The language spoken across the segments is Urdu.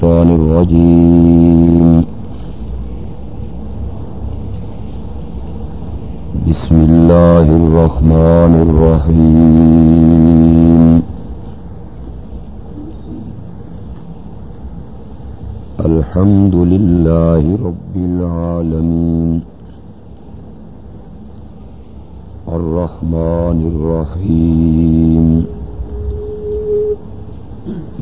الشيطان الرجيم. بسم الله الرحمن الرحيم. الحمد لله رب العالمين. الرحمن الرحيم.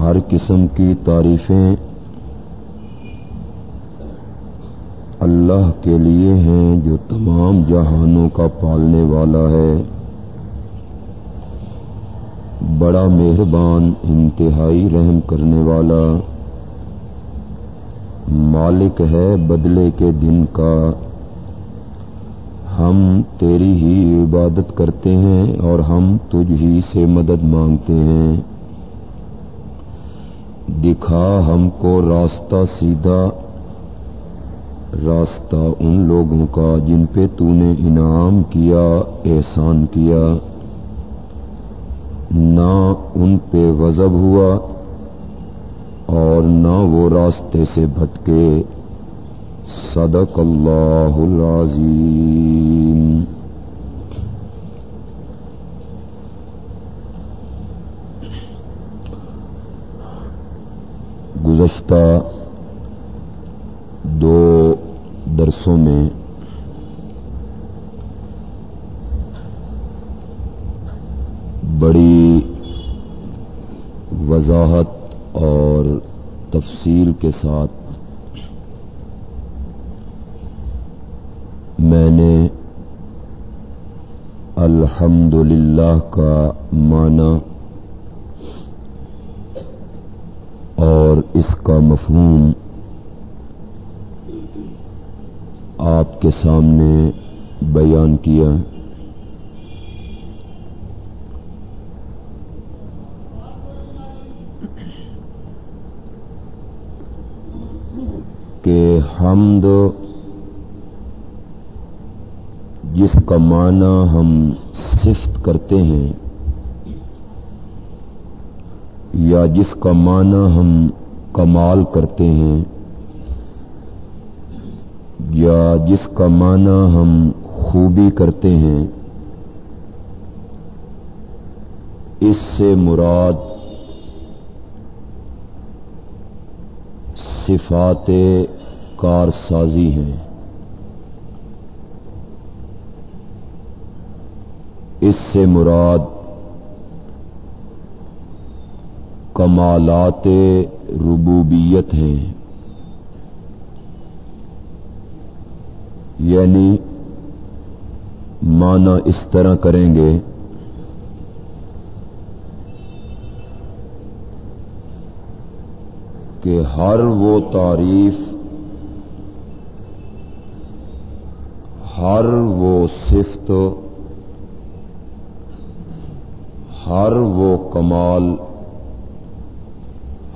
ہر قسم کی تعریفیں اللہ کے لیے ہیں جو تمام جہانوں کا پالنے والا ہے۔ بڑا مہربان انتہائی رحم کرنے والا مالک ہے بدلے کے دن کا۔ ہم تیری ہی عبادت کرتے ہیں اور ہم تجھ ہی سے مدد مانگتے ہیں۔ دکھا ہم کو راستہ سیدھا، راستہ ان لوگوں کا جن پہ تو نے انعام کیا، احسان کیا۔ نہ ان پہ غضب ہوا اور نہ وہ راستے سے بھٹکے۔ صدق اللہ العظیم گزشتہ دو درسوں میں بڑی وضاحت اور تفصیل کے ساتھ نے الحمد کا معنی اور اس کا مفہوم آپ کے سامنے بیان کیا۔ کہ حمد جس کا معنی ہم صفت کرتے ہیں یا جس کا معنی ہم کمال کرتے ہیں یا جس کا معنی ہم خوبی کرتے ہیں، اس سے مراد صفات کار سازی ہیں۔ اس سے مراد کمالات ربوبیت ہیں۔ یعنی مانا اس طرح کریں گے کہ ہر وہ تعریف، ہر وہ صفت ہر وہ کمال،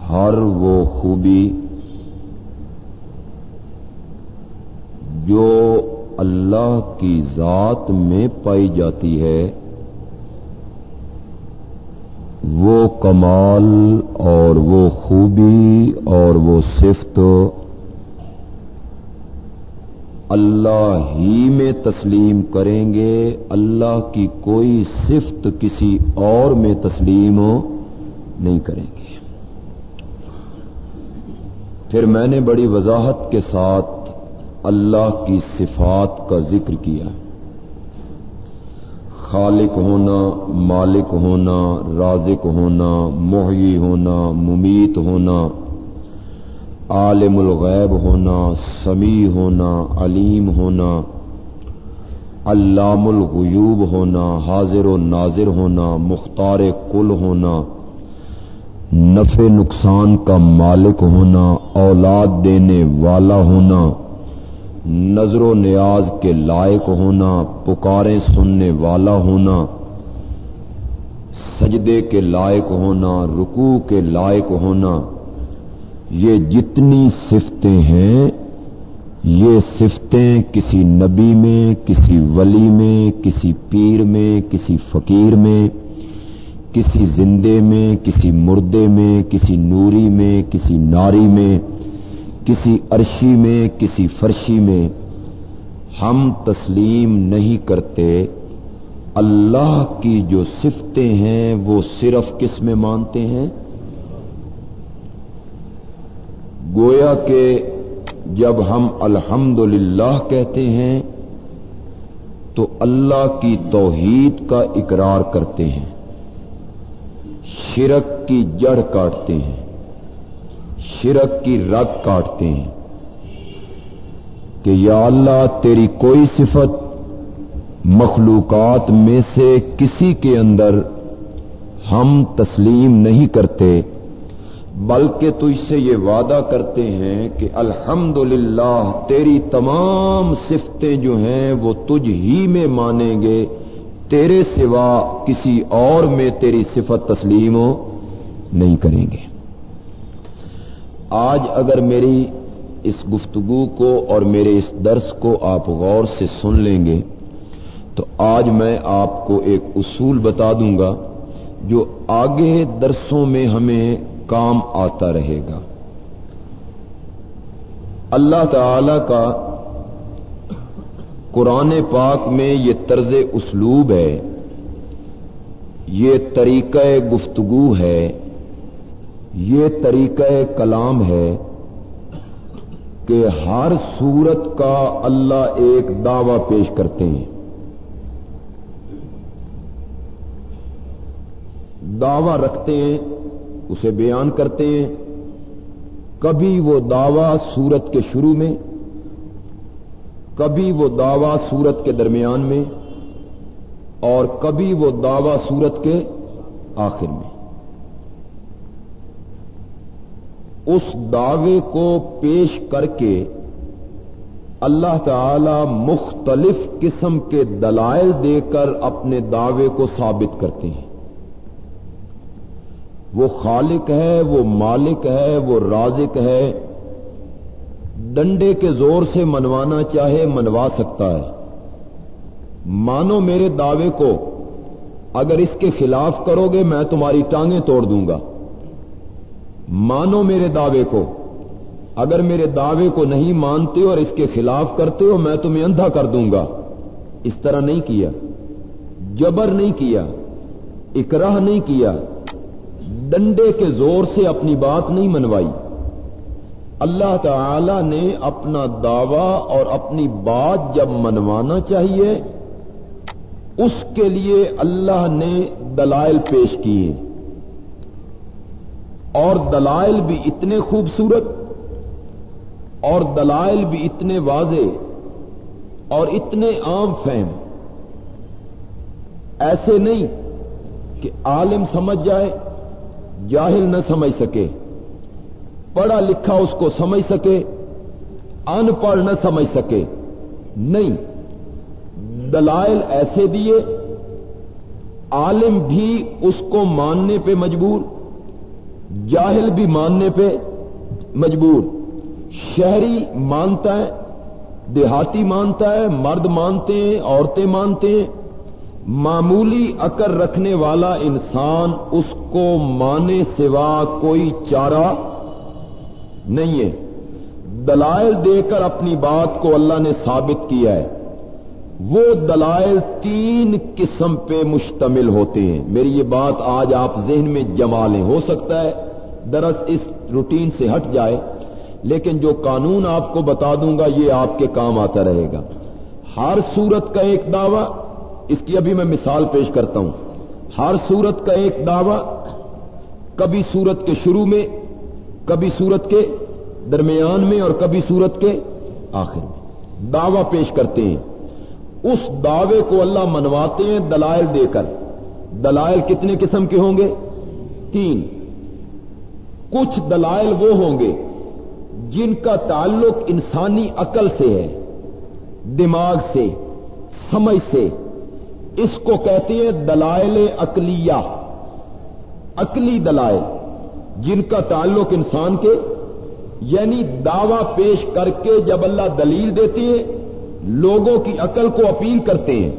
ہر وہ خوبی جو اللہ کی ذات میں پائی جاتی ہے، وہ کمال اور وہ خوبی اور وہ صفت اللہ ہی میں تسلیم کریں گے، اللہ کی کوئی صفت کسی اور میں تسلیم نہیں کریں گے۔ پھر میں نے بڑی وضاحت کے ساتھ اللہ کی صفات کا ذکر کیا۔ خالق ہونا، مالک ہونا، رازق ہونا محی ہونا، ممیت ہونا عالم الغیب ہونا، سمیع ہونا، علیم ہونا، علام الغیوب ہونا، حاضر و ناظر ہونا، مختار کل ہونا، نفع نقصان کا مالک ہونا، اولاد دینے والا ہونا، نظر و نیاز کے لائق ہونا، پکاریں سننے والا ہونا، سجدے کے لائق ہونا، رکوع کے لائق ہونا یہ جتنی صفتیں ہیں، یہ صفتیں کسی نبی میں، کسی ولی میں، کسی پیر میں، کسی فقیر میں، کسی زندے میں، کسی مردے میں، کسی نوری میں، کسی ناری میں، کسی عرشی میں، کسی فرشی میں۔ ہم تسلیم نہیں کرتے۔ اللہ کی جو صفتیں ہیں، وہ صرف کس میں مانتے ہیں؟ گویا کہ جب ہم الحمد کہتے ہیں تو اللہ کی توحید کا اقرار کرتے ہیں، شرک کی جڑ کاٹتے ہیں، شرک کی رگ کاٹتے ہیں۔ کہ یا اللہ تیری کوئی صفت مخلوقات میں سے کسی کے اندر ہم تسلیم نہیں کرتے بلکہ تو اس سے یہ وعدہ کرتے ہیں کہ الحمد تیری تمام صفتیں جو ہیں وہ تجھ ہی میں مانیں گے، تیرے سوا کسی اور میں تیری صفت تسلیم ہو نہیں کریں گے۔ آج اگر میری اس گفتگو کو اور میرے اس درس کو آپ غور سے سن لیں گے، تو آج میں آپ کو ایک اصول بتا دوں گا جو آگے درسوں میں ہمیں کام آتا رہے گا۔ اللہ تعالی کا قرآن پاک میں یہ طرز اسلوب ہے، یہ طریقہ گفتگو ہے، یہ طریقہ کلام ہے کہ ہر صورت کا اللہ ایک دعوی پیش کرتے ہیں۔ دعوی رکھتے ہیں اسے بیان کرتے ہیں۔ کبھی وہ دعوی سورت کے شروع میں، کبھی وہ دعوی سورت کے درمیان میں، اور کبھی وہ دعوی سورت کے آخر میں۔ اس دعوے کو پیش کر کے اللہ تعالی مختلف قسم کے دلائل دے کر اپنے دعوے کو ثابت کرتے ہیں۔ وہ خالق ہے، وہ مالک ہے، وہ رازق ہے۔ ڈنڈے کے زور سے منوانا چاہے منوا سکتا ہے۔ مانو میرے دعوے کو، اگر اس کے خلاف کرو گے میں تمہاری ٹانگیں توڑ دوں گا۔ مانو میرے دعوے کو، اگر میرے دعوے کو نہیں مانتے اور اس کے خلاف کرتے ہو میں تمہیں اندھا کر دوں گا۔ اس طرح نہیں کیا۔ جبر نہیں کیا۔ اکراہ نہیں کیا۔ ڈنڈے کے زور سے اپنی بات نہیں منوائی۔ اللہ تعالی نے اپنا دعوی اور اپنی بات جب منوانا چاہیے، اس کے لیے اللہ نے دلائل پیش کیے۔ اور دلائل بھی اتنے خوبصورت، اور دلائل بھی اتنے واضح، اور اتنے عام فہم۔ ایسے نہیں کہ عالم سمجھ جائے جاہل نہ سمجھ سکے، پڑھا لکھا اس کو سمجھ سکے، ان پڑھ نہ سمجھ سکے۔ نہیں، دلائل ایسے دیے، عالم بھی اس کو ماننے پہ مجبور، جاہل بھی ماننے پہ مجبور۔ شہری مانتا ہے، دیہاتی مانتا ہے، مرد مانتے ہیں، عورتیں مانتے ہیں۔ معمولی عقر رکھنے والا انسان اس کو مانے سوا کوئی چارہ نہیں ہے۔ دلائل دے کر اپنی بات کو اللہ نے ثابت کیا ہے۔ وہ دلائل تین قسم پہ مشتمل ہوتے ہیں۔ میری یہ بات آج آپ ذہن میں جما لیں ہو سکتا ہے درس اس روٹین سے ہٹ جائے، لیکن جو قانون آپ کو بتا دوں گا، یہ آپ کے کام آتا رہے گا۔ ہر صورت کا ایک دعوی اس کی ابھی میں مثال پیش کرتا ہوں۔ ہر سورت کا ایک دعوی، کبھی سورت کے شروع میں، کبھی سورت کے درمیان میں اور کبھی سورت کے آخر میں۔ دعوی پیش کرتے ہیں۔ اس دعوے کو اللہ منواتے ہیں دلائل دے کر۔ دلائل کتنے قسم کے ہوں گے؟ تین۔ کچھ دلائل وہ ہوں گے جن کا تعلق انسانی عقل سے ہے، دماغ سے، سمجھ سے اس کو کہتے ہیں دلائل عقلیہ، عقلی دلائل، جن کا تعلق انسان کے یعنی دعوی پیش کر کے جب اللہ دلیل دیتے ہیں، لوگوں کی عقل کو اپیل کرتے ہیں۔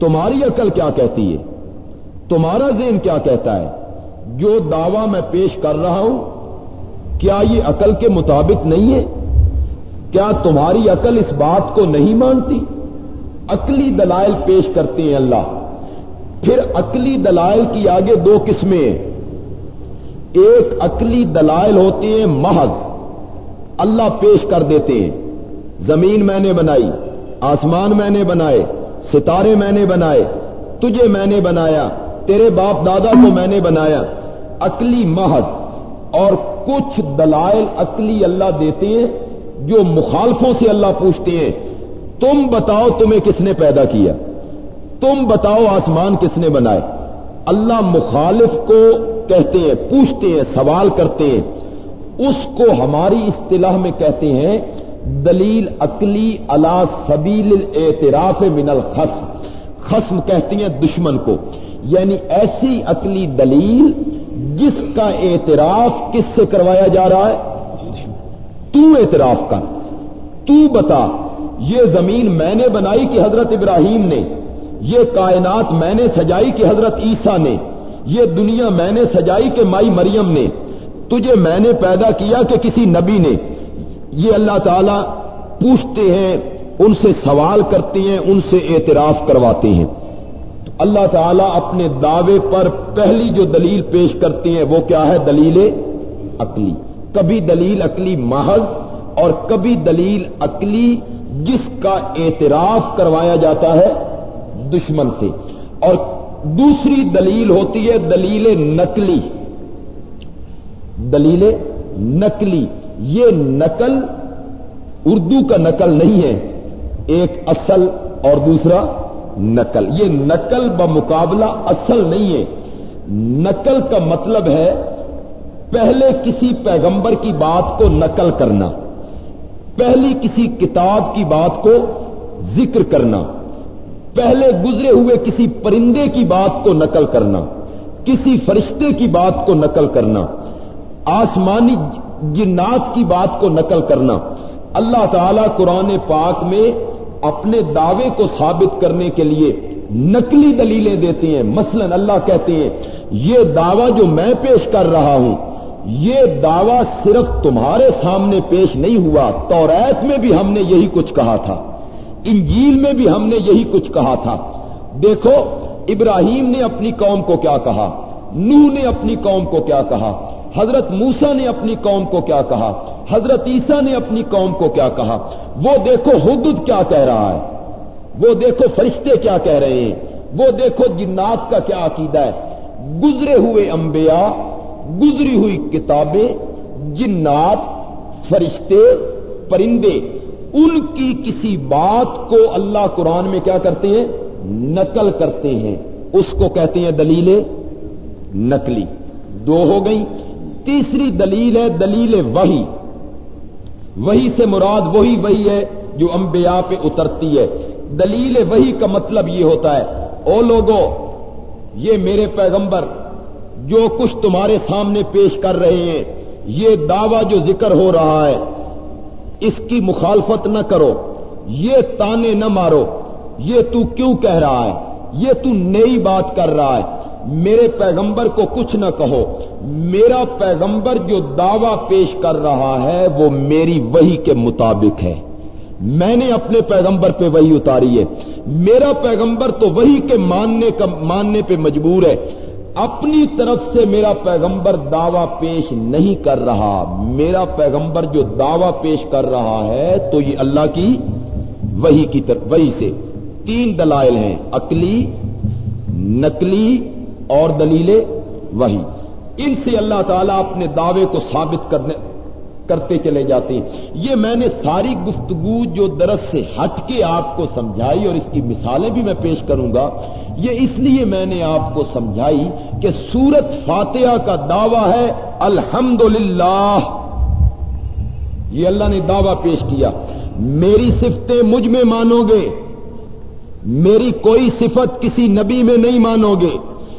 تمہاری عقل کیا کہتی ہے؟ تمہارا ذہن کیا کہتا ہے؟ جو دعوی میں پیش کر رہا ہوں، کیا یہ عقل کے مطابق نہیں ہے؟ کیا تمہاری عقل اس بات کو نہیں مانتی؟ عقلی دلائل پیش کرتے ہیں اللہ۔ پھر عقلی دلائل کی آگے دو قسمیں۔ ایک عقلی دلائل ہوتے ہیں محض۔ اللہ پیش کر دیتے ہیں۔ زمین میں نے بنائی، آسمان میں نے بنائے، ستارے میں نے بنائے، تجھے میں نے بنایا، تیرے باپ دادا کو میں نے بنایا۔ عقلی محض۔ اور کچھ دلائل عقلی اللہ دیتے ہیں جو مخالفوں سے اللہ پوچھتے ہیں۔ تم بتاؤ تمہیں کس نے پیدا کیا؟ تم بتاؤ آسمان کس نے بنائے؟ اللہ مخالف کو کہتے ہیں، پوچھتے ہیں، سوال کرتے ہیں۔ اس کو ہماری اصطلاح میں کہتے ہیں، دلیل عقلی اللہ سبیل اعتراف من الخصم۔ خسم کہتے ہیں دشمن کو۔ یعنی ایسی عقلی دلیل جس کا اعتراف کس سے کروایا جا رہا ہے؟ تو اعتراف کر۔ تو بتا۔ یہ زمین میں نے بنائی کہ حضرت ابراہیم نے، یہ کائنات میں نے سجائی کہ حضرت عیسیٰ نے، یہ دنیا میں نے سجائی کہ مائی مریم نے، تجھے میں نے پیدا کیا کہ کسی نبی نے۔ یہ اللہ تعالی پوچھتے ہیں، ان سے سوال کرتے ہیں، ان سے اعتراف کرواتے ہیں۔ اللہ تعالیٰ اپنے دعوے پر پہلی جو دلیل پیش کرتے ہیں، وہ کیا ہے؟ دلیل عقلی۔ کبھی دلیل عقلی محض اور کبھی دلیل عقلی جس کا اعتراف کروایا جاتا ہے دشمن سے۔ اور دوسری دلیل ہوتی ہے دلیل نقلی۔ دلیل نقلی۔ یہ نقل اردو کا نقل نہیں ہے، ایک اصل اور دوسرا نقل۔ یہ نقل بمقابلہ اصل نہیں ہے۔ نقل کا مطلب ہے پہلے کسی پیغمبر کی بات کو نقل کرنا۔ پہلی کسی کتاب کی بات کو ذکر کرنا، پہلے گزرے ہوئے کسی پرندے کی بات کو نقل کرنا، کسی فرشتے کی بات کو نقل کرنا، آسمانی جنات کی بات کو نقل کرنا، اللہ تعالی قرآن پاک میں اپنے دعوے کو ثابت کرنے کے لیے نقلی دلیلیں دیتے ہیں۔ مثلا اللہ کہتے ہیں، یہ دعویٰ جو میں پیش کر رہا ہوں یہ دعویٰ صرف تمہارے سامنے پیش نہیں ہوا، توریت میں بھی ہم نے یہی کچھ کہا تھا۔ انجیل میں بھی ہم نے یہی کچھ کہا تھا۔ دیکھو، ابراہیم نے اپنی قوم کو کیا کہا، نوح نے اپنی قوم کو کیا کہا، حضرت موسا نے اپنی قوم کو کیا کہا، حضرت عیسیٰ نے اپنی قوم کو کیا کہا۔ وہ دیکھو حدود کیا کہہ رہا ہے، وہ دیکھو فرشتے کیا کہہ رہے ہیں، وہ دیکھو جنات کا کیا عقیدہ ہے۔ گزرے ہوئے انبیاء گزری ہوئی کتابیں، جنات، فرشتے، پرندے، ان کی کسی بات کو اللہ قرآن میں کیا کرتے ہیں؟ نقل کرتے ہیں۔ اس کو کہتے ہیں دلیل نقلی۔ دو ہو گئی تیسری دلیل ہے دلیل وہی وہی سے مراد وہی وہی ہے جو انبیاء پہ اترتی ہے۔ دلیل وہی کا مطلب یہ ہوتا ہے، او لوگوں یہ میرے پیغمبر جو کچھ تمہارے سامنے پیش کر رہے ہیں، یہ دعوی جو ذکر ہو رہا ہے، اس کی مخالفت نہ کرو، یہ تانے نہ مارو، یہ تو کیوں کہہ رہا ہے؟ یہ تو نئی بات کر رہا ہے۔ میرے پیغمبر کو کچھ نہ کہو، میرا پیغمبر جو دعوی پیش کر رہا ہے، وہ میری وہی کے مطابق ہے۔ میں نے اپنے پیغمبر پہ وہی اتاری ہے۔ میرا پیغمبر تو وہی کے ماننے کا ماننے پہ مجبور ہے۔ اپنی طرف سے میرا پیغمبر دعوی پیش نہیں کر رہا، میرا پیغمبر جو دعوی پیش کر رہا ہے تو یہ اللہ کی وہی کی طرف وہی سے۔ تین دلائل ہیں، عقلی، نقلی اور دلیل وہی ان سے اللہ تعالیٰ اپنے دعوے کو ثابت کرنے کرتے چلے جاتے ہیں۔ یہ میں نے ساری گفتگو جو درس سے ہٹ کے آپ کو سمجھائی اور اس کی مثالیں بھی میں پیش کروں گا۔ یہ اس لیے میں نے آپ کو سمجھائی کہ سورت فاتحہ کا دعویٰ ہے الحمد یہ اللہ نے دعویٰ پیش کیا۔ میری صفتیں مجھ میں مانو گے۔ میری کوئی صفت کسی نبی میں نہیں مانو گے۔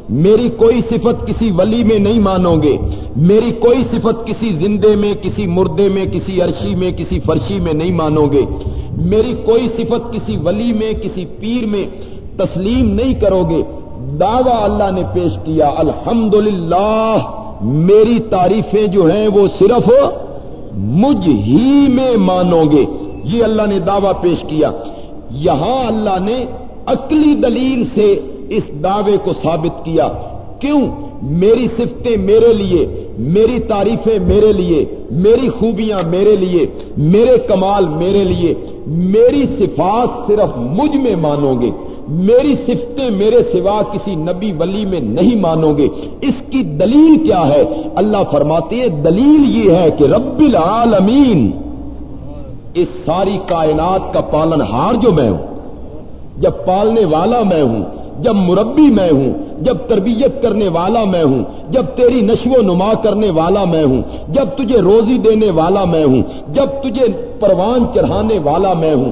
میری کوئی صفت کسی ولی میں نہیں مانو گے۔ میری کوئی صفت کسی زندے میں، کسی مردے میں، کسی عرشی میں، کسی فرشی میں نہیں مانو گے۔ میری کوئی صفت کسی ولی میں، کسی پیر میں تسلیم نہیں کرو گے۔ دعوی اللہ نے پیش کیا الحمد میری تعریفیں جو ہیں وہ صرف مجھ ہی میں مانو گے۔ یہ اللہ نے دعویٰ پیش کیا۔ یہاں اللہ نے عقلی دلیل سے اس دعوے کو ثابت کیا۔ کیوں؟ میری صفتیں میرے لیے میری تعریفیں میرے لیے، میری خوبیاں میرے لیے، میرے کمال میرے لیے، میری صفات صرف مجھ میں مانو گے، میری صفتیں میرے سوا کسی نبی ولی میں نہیں مانو گے۔ اس کی دلیل کیا ہے؟ اللہ فرماتے ہیں، دلیل یہ ہے کہ رب العالمین، اس ساری کائنات کا پالن ہار جو میں ہوں، جب پالنے والا میں ہوں جب مربی میں ہوں، جب تربیت کرنے والا میں ہوں، جب تیری نشو و نما کرنے والا میں ہوں، جب تجھے روزی دینے والا میں ہوں، جب تجھے پروان چڑھانے والا میں ہوں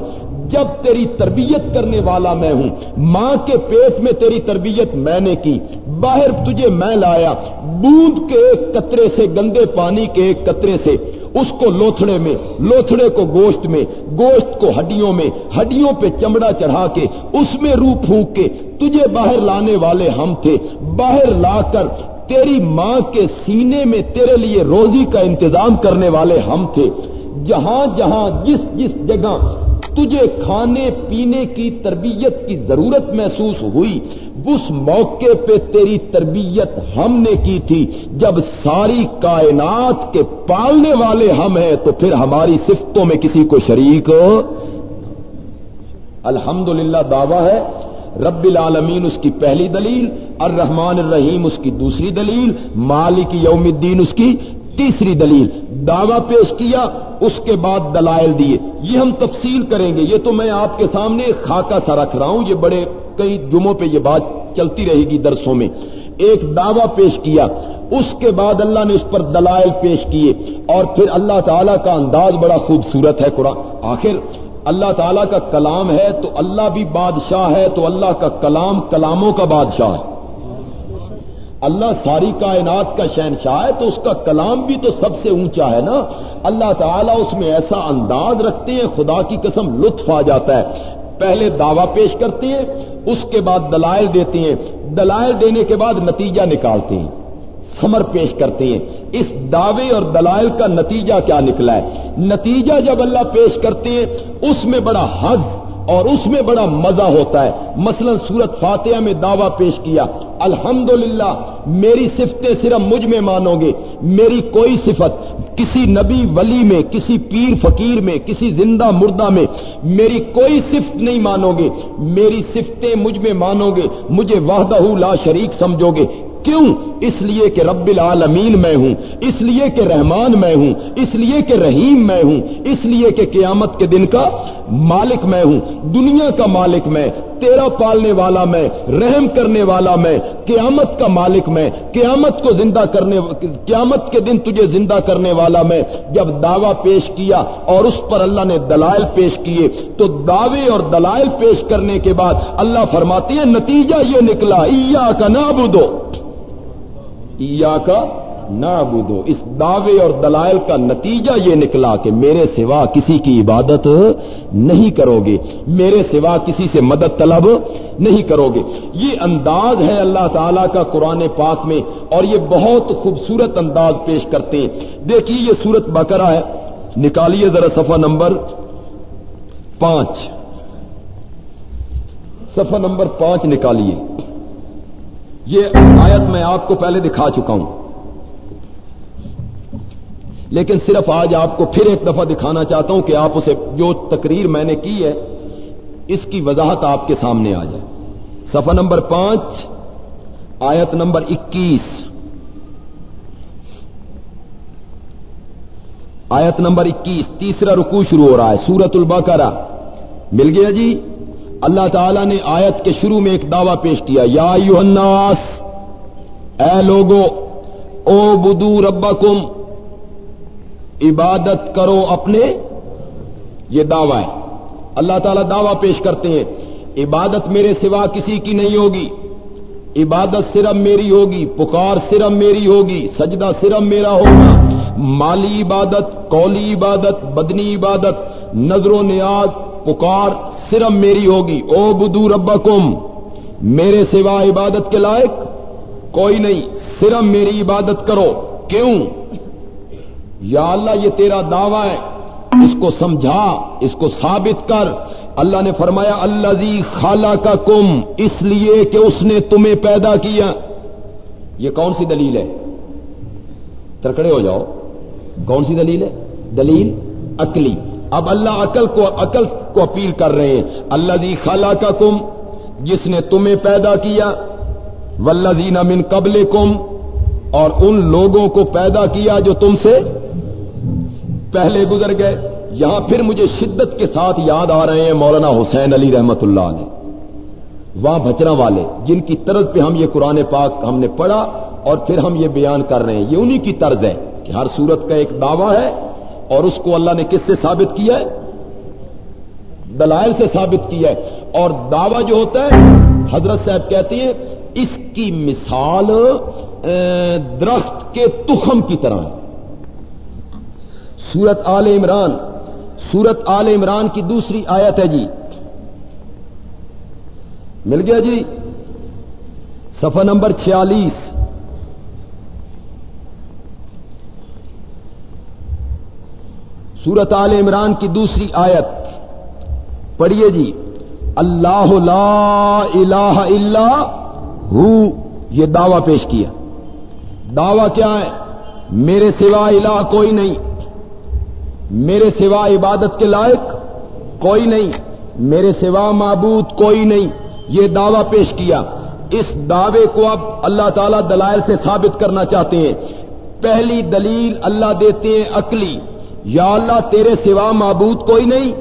جب تیری تربیت کرنے والا میں ہوں، ماں کے پیٹ میں تیری تربیت میں نے کی، باہر تجھے میں لایا، بوند کے ایک قطرے سے، گندے پانی کے ایک قطرے سے، اس کو لوتھڑے میں، لوتھڑے کو گوشت میں، گوشت کو ہڈیوں میں، ہڈیوں پہ چمڑا چڑھا کے، اس میں روح پھونک کے، تجھے باہر لانے والے ہم تھے، باہر لا کر تیری ماں کے سینے میں تیرے لیے روزی کا انتظام کرنے والے ہم تھے۔ جہاں جہاں، جس جس جگہ تجھے کھانے پینے کی تربیت کی ضرورت محسوس ہوئی۔ اس موقع پہ تیری تربیت ہم نے کی تھی۔ جب ساری کائنات کے پالنے والے ہم ہیں، تو پھر ہماری صفتوں میں کسی کو شریک الحمد للہ دعویٰ ہے۔ رب العالمین اس کی پہلی دلیل، الرحمن الرحیم اس کی دوسری دلیل، مالک یوم الدین اس کی تیسری دلیل، دعویٰ پیش کیا، اس کے بعد دلائل دیے۔ یہ ہم تفصیل کریں گے۔ یہ تو میں آپ کے سامنے خاکہ سا رکھ رہا ہوں۔ یہ بڑے کئی جمعوں پہ یہ بات چلتی رہے گی درسوں میں۔ ایک دعویٰ پیش کیا۔ اس کے بعد اللہ نے اس پر دلائل پیش کیے۔ اور پھر اللہ تعالیٰ کا انداز بڑا خوبصورت ہے قرآن۔ آخر، اللہ تعالیٰ کا کلام ہے تو اللہ بھی بادشاہ ہے تو اللہ کا کلام کلاموں کا بادشاہ ہے۔ اللہ ساری کائنات کا شہنشاہ ہے تو اس کا کلام بھی تو سب سے اونچا ہے نا۔ اللہ تعالیٰ اس میں ایسا انداز رکھتے ہیں، خدا کی قسم لطف آ جاتا ہے۔ پہلے دعویٰ پیش کرتے ہیں، اس کے بعد دلائل دیتے ہیں۔ دلائل دینے کے بعد نتیجہ نکالتے ہیں۔ سمر پیش کرتے ہیں۔ اس دعوے اور دلائل کا نتیجہ کیا نکلا ہے؟ نتیجہ جب اللہ پیش کرتے ہیں، اس میں بڑا حز اور اس میں بڑا مزہ ہوتا ہے۔ مثلا سورت فاتحہ میں دعویٰ پیش کیا۔ الحمد میری صفتیں صرف مجھ میں مانو گے۔ میری کوئی صفت کسی نبی ولی میں، کسی پیر فقیر میں، کسی زندہ مردہ میں میری کوئی صفت نہیں مانو گے۔ میری صفتیں مجھ میں مانو گے۔ مجھے وحدہ لا شریک سمجھو گے۔ کیوں؟ اس لیے کہ رب العالمین میں ہوں، اس لیے کہ رحمان میں ہوں، اس لیے کہ رحیم میں ہوں، اس لیے کہ قیامت کے دن کا مالک میں ہوں، دنیا کا مالک میں، تیرا پالنے والا میں، رحم کرنے والا میں، قیامت کا مالک میں، قیامت کو زندہ کرنے قیامت کے دن تجھے زندہ کرنے والا میں، جب دعویٰ پیش کیا اور اس پر اللہ نے دلائل پیش کیے، تو دعوے اور دلائل پیش کرنے کے بعد اللہ فرماتی ہے نتیجہ یہ نکلا ایا کا نابودو کا نہ بدو اس دعوے اور دلائل کا نتیجہ یہ نکلا کہ میرے سوا کسی کی عبادت نہیں کرو گے میرے سوا کسی سے مدد طلب نہیں کرو گے یہ انداز ہے اللہ تعالی کا قرآن پاک میں اور یہ بہت خوبصورت انداز پیش کرتے ہیں۔ دیکھیے یہ سورت بکرا ہے۔ نکالیے ذرا صفحہ نمبر پانچ۔ صفحہ نمبر پانچ نکالیے۔ یہ آیت میں آپ کو پہلے دکھا چکا ہوں۔ لیکن صرف آج آپ کو پھر ایک دفعہ دکھانا چاہتا ہوں کہ آپ اسے جو تقریر میں نے کی ہے، اس کی وضاحت آپ کے سامنے آ جائے۔ صفحہ نمبر پانچ، آیت نمبر اکیس۔ آیت نمبر اکیس، تیسرا رکو شروع ہو رہا ہے سورت البقرہ۔ مل گیا جی؟ اللہ تعالی نے آیت کے شروع میں ایک دعویٰ پیش کیا، یا یو الناس، اے لوگو، او بدو ربکم، عبادت کرو اپنے، یہ دعویٰ ہے۔ اللہ تعالیٰ دعویٰ پیش کرتے ہیں، عبادت میرے سوا کسی کی نہیں ہوگی۔ عبادت صرف میری ہوگی، پکار صرف میری ہوگی، سجدہ صرف میرا ہوگا۔ مالی عبادت، قولی عبادت، بدنی عبادت، نظر و نیاز، پکار صرف میری ہوگی۔ او بدو ربکم، میرے سوا عبادت کے لائق کوئی نہیں۔ صرف میری عبادت کرو۔ کیوں؟ یا اللہ، یہ تیرا دعویٰ ہے۔ اس کو سمجھا، اس کو ثابت کر۔ اللہ نے فرمایا اللہ زی خالہ کا کم اس لیے کہ اس نے تمہیں پیدا کیا۔ یہ کون سی دلیل ہے؟ ترکڑے ہو جاؤ۔ کون سی دلیل ہے؟ دلیل عقلی۔ اب اللہ عقل کو عقل کو اپیل کر رہے ہیں۔ اللہ جی خالہ کا کم جس نے تمہیں پیدا کیا۔ ولزین من قبل کم اور ان لوگوں کو پیدا کیا جو تم سے پہلے گزر گئے۔ یہاں پھر مجھے شدت کے ساتھ یاد آ رہے ہیں مولانا حسین علی رحمت اللہ علیہ۔ وہاں بچنا والے، جن کی طرز پہ ہم یہ قرآن پاک ہم نے پڑھا اور پھر ہم یہ بیان کر رہے ہیں۔ یہ انہی کی طرز ہے کہ ہر صورت کا ایک دعویٰ ہے۔ اور اس کو اللہ نے کس سے ثابت کیا ہے؟ دلائل سے ثابت کیا ہے۔ اور دعویٰ جو ہوتا ہے، حضرت صاحب کہتے ہیں، اس کی مثال درخت کے تخم کی طرح ہے۔ سورت آل عمران، سورت آل عمران کی دوسری آیت ہے جی۔ مل گیا جی؟ سفر نمبر چھیالیس۔ سورت آل عمران کی دوسری آیت۔ پڑھیے جی۔ اللہ لا الہ الا ہو۔ یہ دعوی پیش کیا۔ دعوی کیا ہے؟ میرے سوا الہ کوئی نہیں۔ میرے سوا عبادت کے لائق کوئی نہیں۔ میرے سوا معبود کوئی نہیں۔ یہ دعویٰ پیش کیا۔ اس دعوے کو اب اللہ تعالی دلائل سے ثابت کرنا چاہتے ہیں۔ پہلی دلیل اللہ دیتے ہیں عقلی۔ یا اللہ، تیرے سوا معبود کوئی نہیں،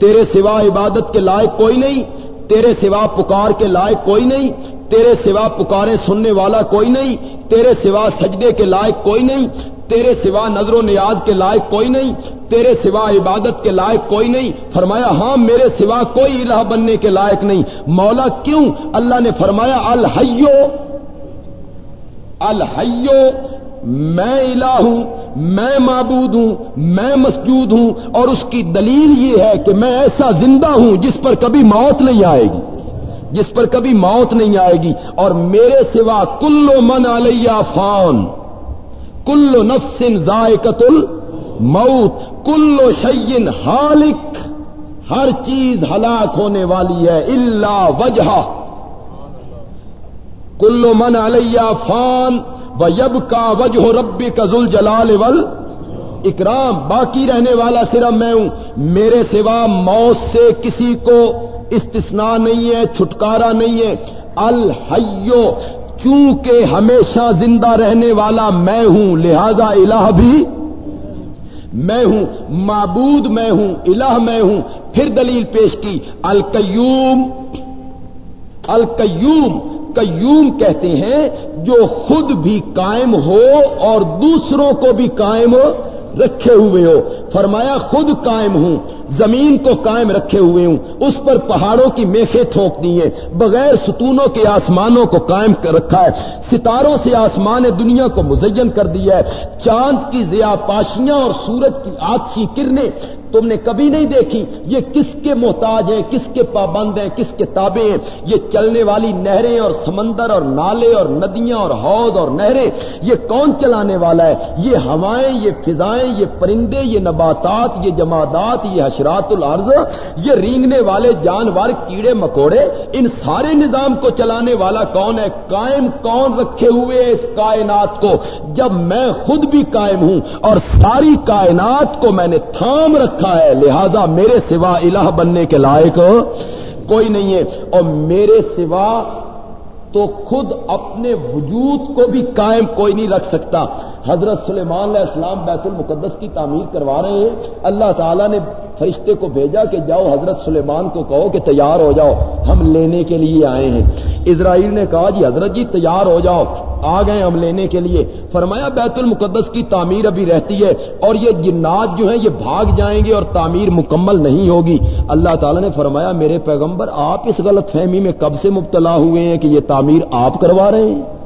تیرے سوا عبادت کے لائق کوئی نہیں، تیرے سوا پکار کے لائق کوئی نہیں، تیرے سوا پکارے سننے والا کوئی نہیں، تیرے سوا سجدے کے لائق کوئی نہیں، تیرے سوا نظر و نیاز کے لائق کوئی نہیں، تیرے سوا عبادت کے لائق کوئی نہیں، فرمایا ہاں میرے سوا کوئی الہ بننے کے لائق نہیں، مولا کیوں؟ اللہ نے فرمایا الحیو الحیو میں الہ ہوں، میں معبود ہوں، میں مسجود ہوں، اور اس کی دلیل یہ ہے کہ میں ایسا زندہ ہوں جس پر کبھی موت نہیں آئے گی، جس پر کبھی موت نہیں آئے گی۔ اور میرے سوا کلو من علیہ فان کلو نفسن ذائقت الموت کلو شعین حالک، ہر چیز ہلاک ہونے والی ہے اللہ وجہ کلو من علیہ فان و یب کا وجہ ربی کا زل جلال ول اکرام، باقی رہنے والا صرف میں ہوں۔ میرے سوا موت سے کسی کو استثناء نہیں ہے، چھٹکارا نہیں ہے۔ الحیو چونکہ ہمیشہ زندہ رہنے والا میں ہوں، لہذا الہ بھی میں ہوں۔ معبود میں ہوں، الہ میں ہوں۔ پھر دلیل پیش کی۔ القیوم القیوم قیوم کہتے ہیں، جو خود بھی قائم ہو اور دوسروں کو بھی قائم ہو رکھے ہوئے ہو۔ فرمایا، خود قائم ہوں، زمین کو قائم رکھے ہوئے ہوں۔ اس پر پہاڑوں کی میخیں ٹھوک دی ہیں، بغیر ستونوں کے آسمانوں کو قائم رکھا ہے۔ ستاروں سے آسمان دنیا کو مزین کر دیا ہے۔ چاند کی ضیا پاشیاں اور سورج کی آتشی کرنیں تم نے کبھی نہیں دیکھی یہ کس کے محتاج ہیں، کس کے پابند ہیں، کس کے تابے ہیں؟ یہ چلنے والی نہریں اور سمندر اور نالے اور ندیاں اور حوض اور نہریں، یہ کون چلانے والا ہے؟ یہ ہوائیں، یہ فضائیں، یہ پرندے، یہ نباتات، یہ جمادات، یہ حشرات العرض یہ رینگنے والے جانور، کیڑے، مکوڑے، ان سارے نظام کو چلانے والا کون ہے؟ قائم کون رکھے ہوئے اس کائنات کو؟ جب میں خود بھی قائم ہوں اور ساری کائنات کو میں نے تھام رکھا رکھا ہے۔ لہذا میرے سوا الہ بننے کے لائق کوئی نہیں ہے۔ اور میرے سوا تو خود اپنے وجود کو بھی قائم کوئی نہیں رکھ سکتا۔ حضرت سلیمان علیہ السلام بیت المقدس کی تعمیر کروا رہے ہیں۔ اللہ تعالیٰ نے فرشتے کو بھیجا کہ جاؤ حضرت سلیمان کو کہو کہ تیار ہو جاؤ، ہم لینے کے لیے آئے ہیں۔ اسرائیل نے کہا جی حضرت جی تیار ہو جاؤ۔ آ گئے ہم لینے کے لیے۔ فرمایا، بیت المقدس کی تعمیر ابھی رہتی ہے اور یہ جنات جو ہیں، یہ بھاگ جائیں گے اور تعمیر مکمل نہیں ہوگی۔ اللہ تعالیٰ نے فرمایا، میرے پیغمبر، آپ اس غلط فہمی میں کب سے مبتلا ہوئے ہیں کہ یہ تعمیر آپ کروا رہے ہیں؟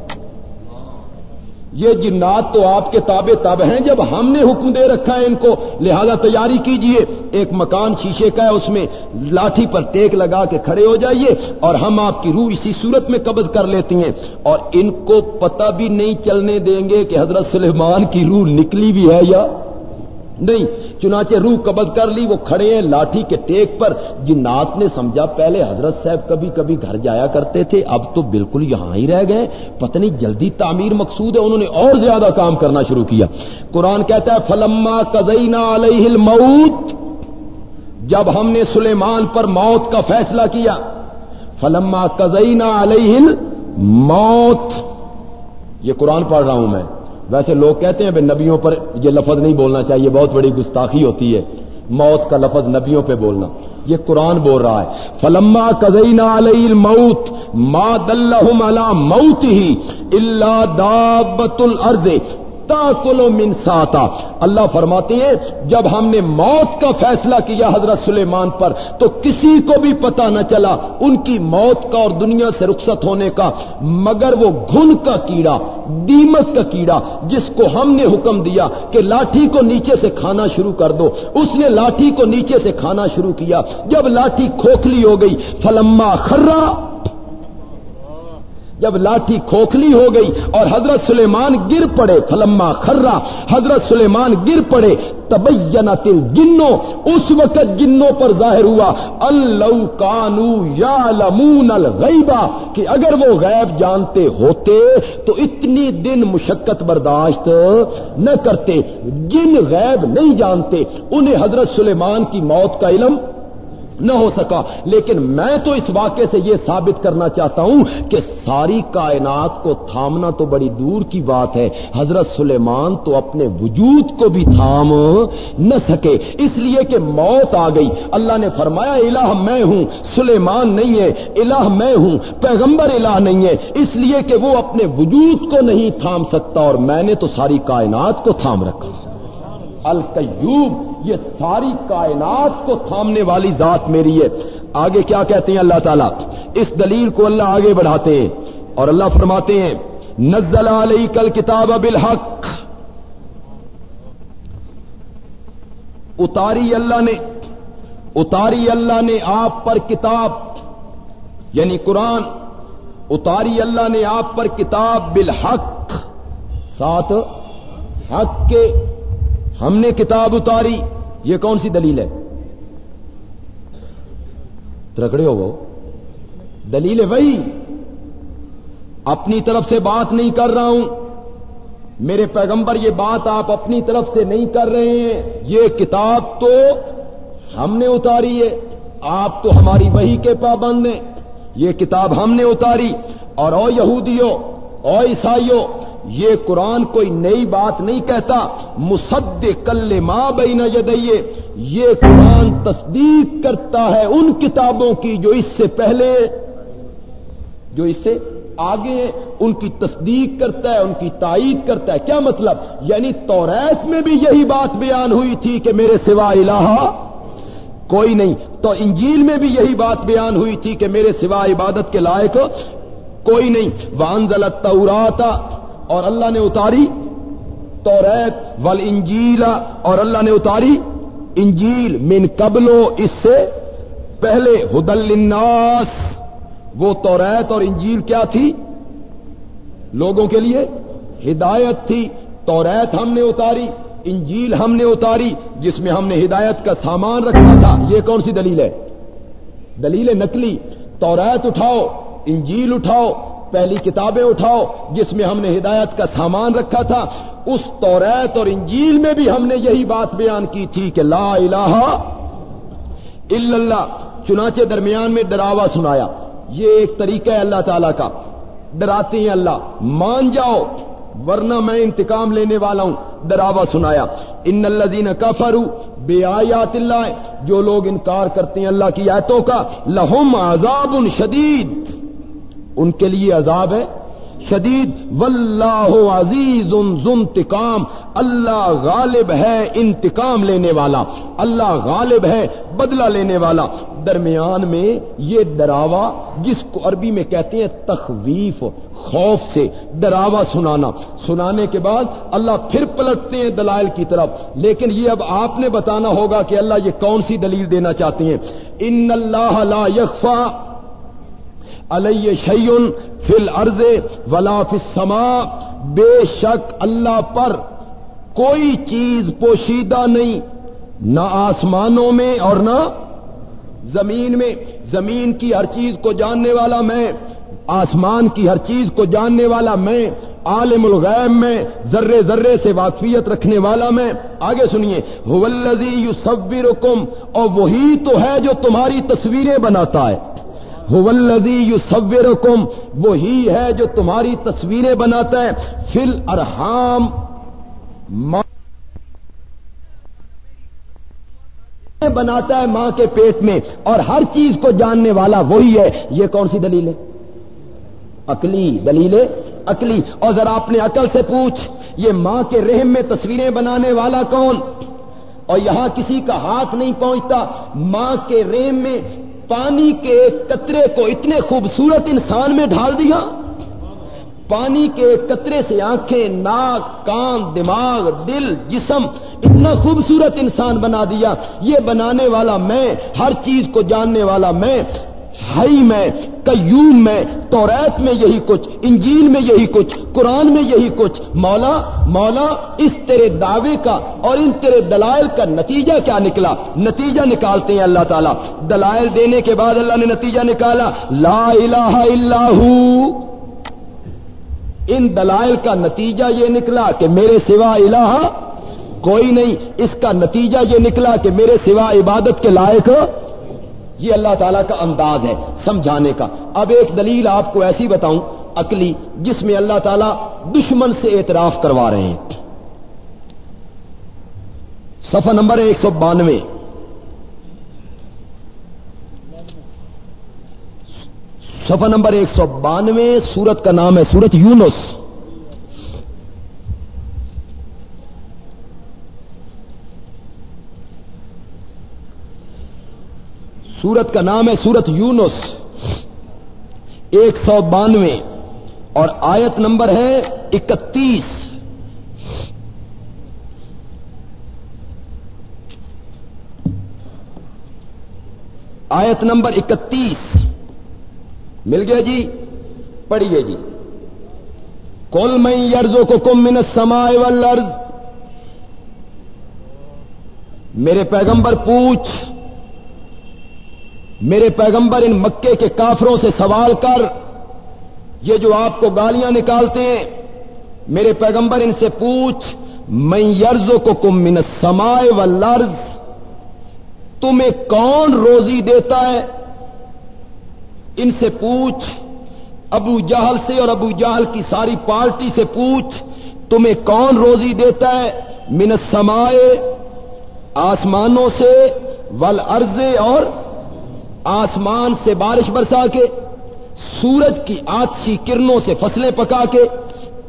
یہ جنات تو آپ کے تابے تاب ہیں، جب ہم نے حکم دے رکھا ہے ان کو، لہذا تیاری کیجیے۔ ایک مکان شیشے کا ہے، اس میں لاٹھی پر ٹیک لگا کے کھڑے ہو جائیے اور ہم آپ کی روح اسی صورت میں قبض کر لیتی ہیں۔ اور ان کو پتہ بھی نہیں چلنے دیں گے کہ حضرت سلیمان کی روح نکلی بھی ہے یا نہیں۔ چنانچہ روح قبض کر لی، وہ کھڑے ہیں لاٹھی کے ٹیک پر۔ جنات نے سمجھا، پہلے حضرت صاحب کبھی کبھی گھر جایا کرتے تھے، اب تو بالکل یہاں ہی رہ گئے۔ پتنی جلدی تعمیر مقصود ہے، انہوں نے اور زیادہ کام کرنا شروع کیا۔ قرآن کہتا ہے، فلما کزینا علیہ الموت۔ جب ہم نے سلیمان پر موت کا فیصلہ کیا، فلما کزینا علیہ الموت۔ یہ قرآن پڑھ رہا ہوں میں۔ ویسے لوگ کہتے ہیں بھائی نبیوں پر یہ لفظ نہیں بولنا چاہیے، بہت بڑی گستاخی ہوتی ہے، موت کا لفظ نبیوں پہ بولنا۔ یہ قرآن بول رہا ہے۔ فلما کزئی علیہ الموت ما دلہم علی موت ہی اللہ دابت الارض کلو منساتا اللہ فرماتے ہیں، جب ہم نے موت کا فیصلہ کیا حضرت سلیمان پر، تو کسی کو بھی پتا نہ چلا ان کی موت کا اور دنیا سے رخصت ہونے کا۔ مگر وہ گھن کا کیڑا، دیمک کا کیڑا، جس کو ہم نے حکم دیا کہ لاٹھی کو نیچے سے کھانا شروع کر دو۔ اس نے لاٹھی کو نیچے سے کھانا شروع کیا۔ جب لاٹھی کھوکھلی ہو گئی، فلما خرا جب لاٹھی کھوکھلی ہو گئی اور حضرت سلیمان گر پڑے، فلما خرا، حضرت سلیمان گر پڑے تبینہ تل گنو اس وقت جنوں پر ظاہر ہوا اللہ کانو یا لمون کہ اگر وہ غیب جانتے ہوتے تو اتنی دن مشقت برداشت نہ کرتے، جن غیب نہیں جانتے، انہیں حضرت سلیمان کی موت کا علم نہ ہو سکا۔ لیکن میں تو اس واقعے سے یہ ثابت کرنا چاہتا ہوں کہ ساری کائنات کو تھامنا تو بڑی دور کی بات ہے۔ حضرت سلیمان تو اپنے وجود کو بھی تھام نہ سکے۔ اس لیے کہ موت آ گئی۔ اللہ نے فرمایا، الہ میں ہوں، سلیمان نہیں ہے۔ الہ میں ہوں، پیغمبر الہ نہیں ہے۔ اس لیے کہ وہ اپنے وجود کو نہیں تھام سکتا اور میں نے تو ساری کائنات کو تھام رکھا۔ القیوب یہ ساری کائنات کو تھامنے والی ذات میری ہے۔ آگے کیا کہتے ہیں اللہ تعالیٰ؟ اس دلیل کو اللہ آگے بڑھاتے ہیں اور اللہ فرماتے ہیں، نزل علیہ کل کتاب بالحق۔ اتاری اللہ نے، اتاری اللہ نے آپ پر کتاب یعنی قرآن، اتاری اللہ نے آپ پر کتاب بالحق، ساتھ حق کے ہم نے کتاب اتاری۔ یہ کون سی دلیل ہے؟ ترکڑے ہو وہ۔ دلیل ہے وہی۔ اپنی طرف سے بات نہیں کر رہا ہوں۔ میرے پیغمبر، یہ بات آپ اپنی طرف سے نہیں کر رہے ہیں۔ یہ کتاب تو ہم نے اتاری ہے۔ آپ تو ہماری وہی کے پابند ہیں۔ یہ کتاب ہم نے اتاری۔ اور او یہودیوں او عیسائیوں یہ قرآن کوئی نئی بات نہیں کہتا۔ مصد کل ماں بین یدیے یہ قرآن تصدیق کرتا ہے ان کتابوں کی جو اس سے پہلے، جو اس سے آگے ان کی تصدیق کرتا ہے، ان کی تائید کرتا ہے۔ کیا مطلب؟ یعنی توریت میں بھی یہی بات بیان ہوئی تھی کہ میرے سوا الہ کوئی نہیں۔ تو انجیل میں بھی یہی بات بیان ہوئی تھی کہ میرے سوا عبادت کے لائق کوئی نہیں۔ وانزل التوراتا اور اللہ نے اتاری تو ریت ول انجیلا اور اللہ نے اتاری انجیل من قبلو اس سے پہلے۔ ہدل الناس وہ توریت اور انجیل کیا تھی؟ لوگوں کے لیے ہدایت تھی۔ توریت ہم نے اتاری، انجیل ہم نے اتاری، جس میں ہم نے ہدایت کا سامان رکھا تھا۔ یہ کون سی دلیل ہے؟ دلیل نکلی توریت اٹھاؤ، انجیل اٹھاؤ پہلی کتابیں اٹھاؤ جس میں ہم نے ہدایت کا سامان رکھا تھا، اس توریت اور انجیل میں بھی ہم نے یہی بات بیان کی تھی کہ لا الہ الا اللہ، چنانچہ درمیان میں ڈراوا سنایا۔ یہ ایک طریقہ ہے اللہ تعالی کا۔ ڈراتے ہیں اللہ، مان جاؤ، ورنہ میں انتقام لینے والا ہوں۔ ڈراوا سنایا۔ ان الزین کفرو بے آیات اللہ، جو لوگ انکار کرتے ہیں اللہ کی آیتوں کا، لہم عذاب شدید۔ ان کے لیے عذاب ہے۔ شدید، واللہ عزیز انتقام۔ اللہ غالب ہے انتقام لینے والا۔ اللہ غالب ہے بدلہ لینے والا۔ درمیان میں یہ ڈراوا جس کو عربی میں کہتے ہیں تخویف، خوف سے ڈراوا سنانا۔ سنانے کے بعد اللہ پھر پلٹتے ہیں دلائل کی طرف۔ لیکن یہ اب آپ نے بتانا ہوگا کہ اللہ یہ کون سی دلیل دینا چاہتے ہیں۔ ان اللہ لا یخفا علیہ شیون فل عرض ولا سما بے شک اللہ پر کوئی چیز پوشیدہ نہیں، نہ آسمانوں میں اور نہ زمین میں۔ زمین کی ہر چیز کو جاننے والا میں، آسمان کی ہر چیز کو جاننے والا میں، عالم الغیب میں، ذرے ذرے سے واقفیت رکھنے والا میں۔ آگے سنیے ولزی یو اور وہی تو ہے جو تمہاری تصویریں بناتا ہے۔ ولزی یو وہی ہے جو تمہاری تصویریں بناتا ہے فل ارحام بناتا ہے ماں کے پیٹ میں، اور ہر چیز کو جاننے والا وہی ہے۔ یہ کون سی دلیل ہے؟ عقلی دلیل عقلی۔ اور ذرا اپنے عقل سے پوچھ، یہ ماں کے رحم میں تصویریں بنانے والا کون؟ اور یہاں کسی کا ہاتھ نہیں پہنچتا، ماں کے رحم میں پانی کے ایک قطرے کو اتنے خوبصورت انسان میں ڈھال دیا۔ پانی کے قطرے سے آنکھیں، ناک، کان، دماغ، دل، جسم، اتنا خوبصورت انسان بنا دیا۔ یہ بنانے والا میں، ہر چیز کو جاننے والا میں ہائی میں کیوم میں توریت میں یہی کچھ، انجیل میں یہی کچھ، قرآن میں یہی کچھ۔ مولا مولا، اس تیرے دعوے کا اور ان تیرے دلائل کا نتیجہ کیا نکلا؟ نتیجہ نکالتے ہیں اللہ تعالیٰ۔ دلائل دینے کے بعد اللہ نے نتیجہ نکالا۔ لا الہ الا ہو۔ ان دلائل کا نتیجہ یہ نکلا کہ میرے سوا الہ کوئی نہیں۔ اس کا نتیجہ یہ نکلا کہ میرے سوا عبادت کے لائق یہ اللہ تعالیٰ کا انداز ہے سمجھانے کا۔ اب ایک دلیل آپ کو ایسی بتاؤں، عقلی، جس میں اللہ تعالیٰ دشمن سے اعتراف کروا رہے ہیں۔ صفحہ نمبر ایک سو بانوے۔ صفحہ نمبر ایک سو بانوے، سورت کا نام ہے سورت یونس۔ سورت کا نام ہے سورت یونس، ایک سو بانوے، اور آیت نمبر ہے اکتیس۔ آیت نمبر اکتیس۔ مل گیا جی؟ پڑھیے جی۔ کل میں یرزوں کو کم منت سمائے ولرز میرے پیغمبر پوچھ میرے پیغمبر ان مکے کے کافروں سے سوال کر، یہ جو آپ کو گالیاں نکالتے ہیں، میرے پیغمبر ان سے پوچھ میں یرزوں کو کم من سمائے و لرز تمہیں کون روزی دیتا ہے؟ ان سے پوچھ، ابو جہل سے اور ابو جہل کی ساری پارٹی سے پوچھ، تمہیں کون روزی دیتا ہے؟ من سمائے آسمانوں سے ول اور آسمان سے بارش برسا کے، سورج کی آتشی کرنوں سے فصلیں پکا کے،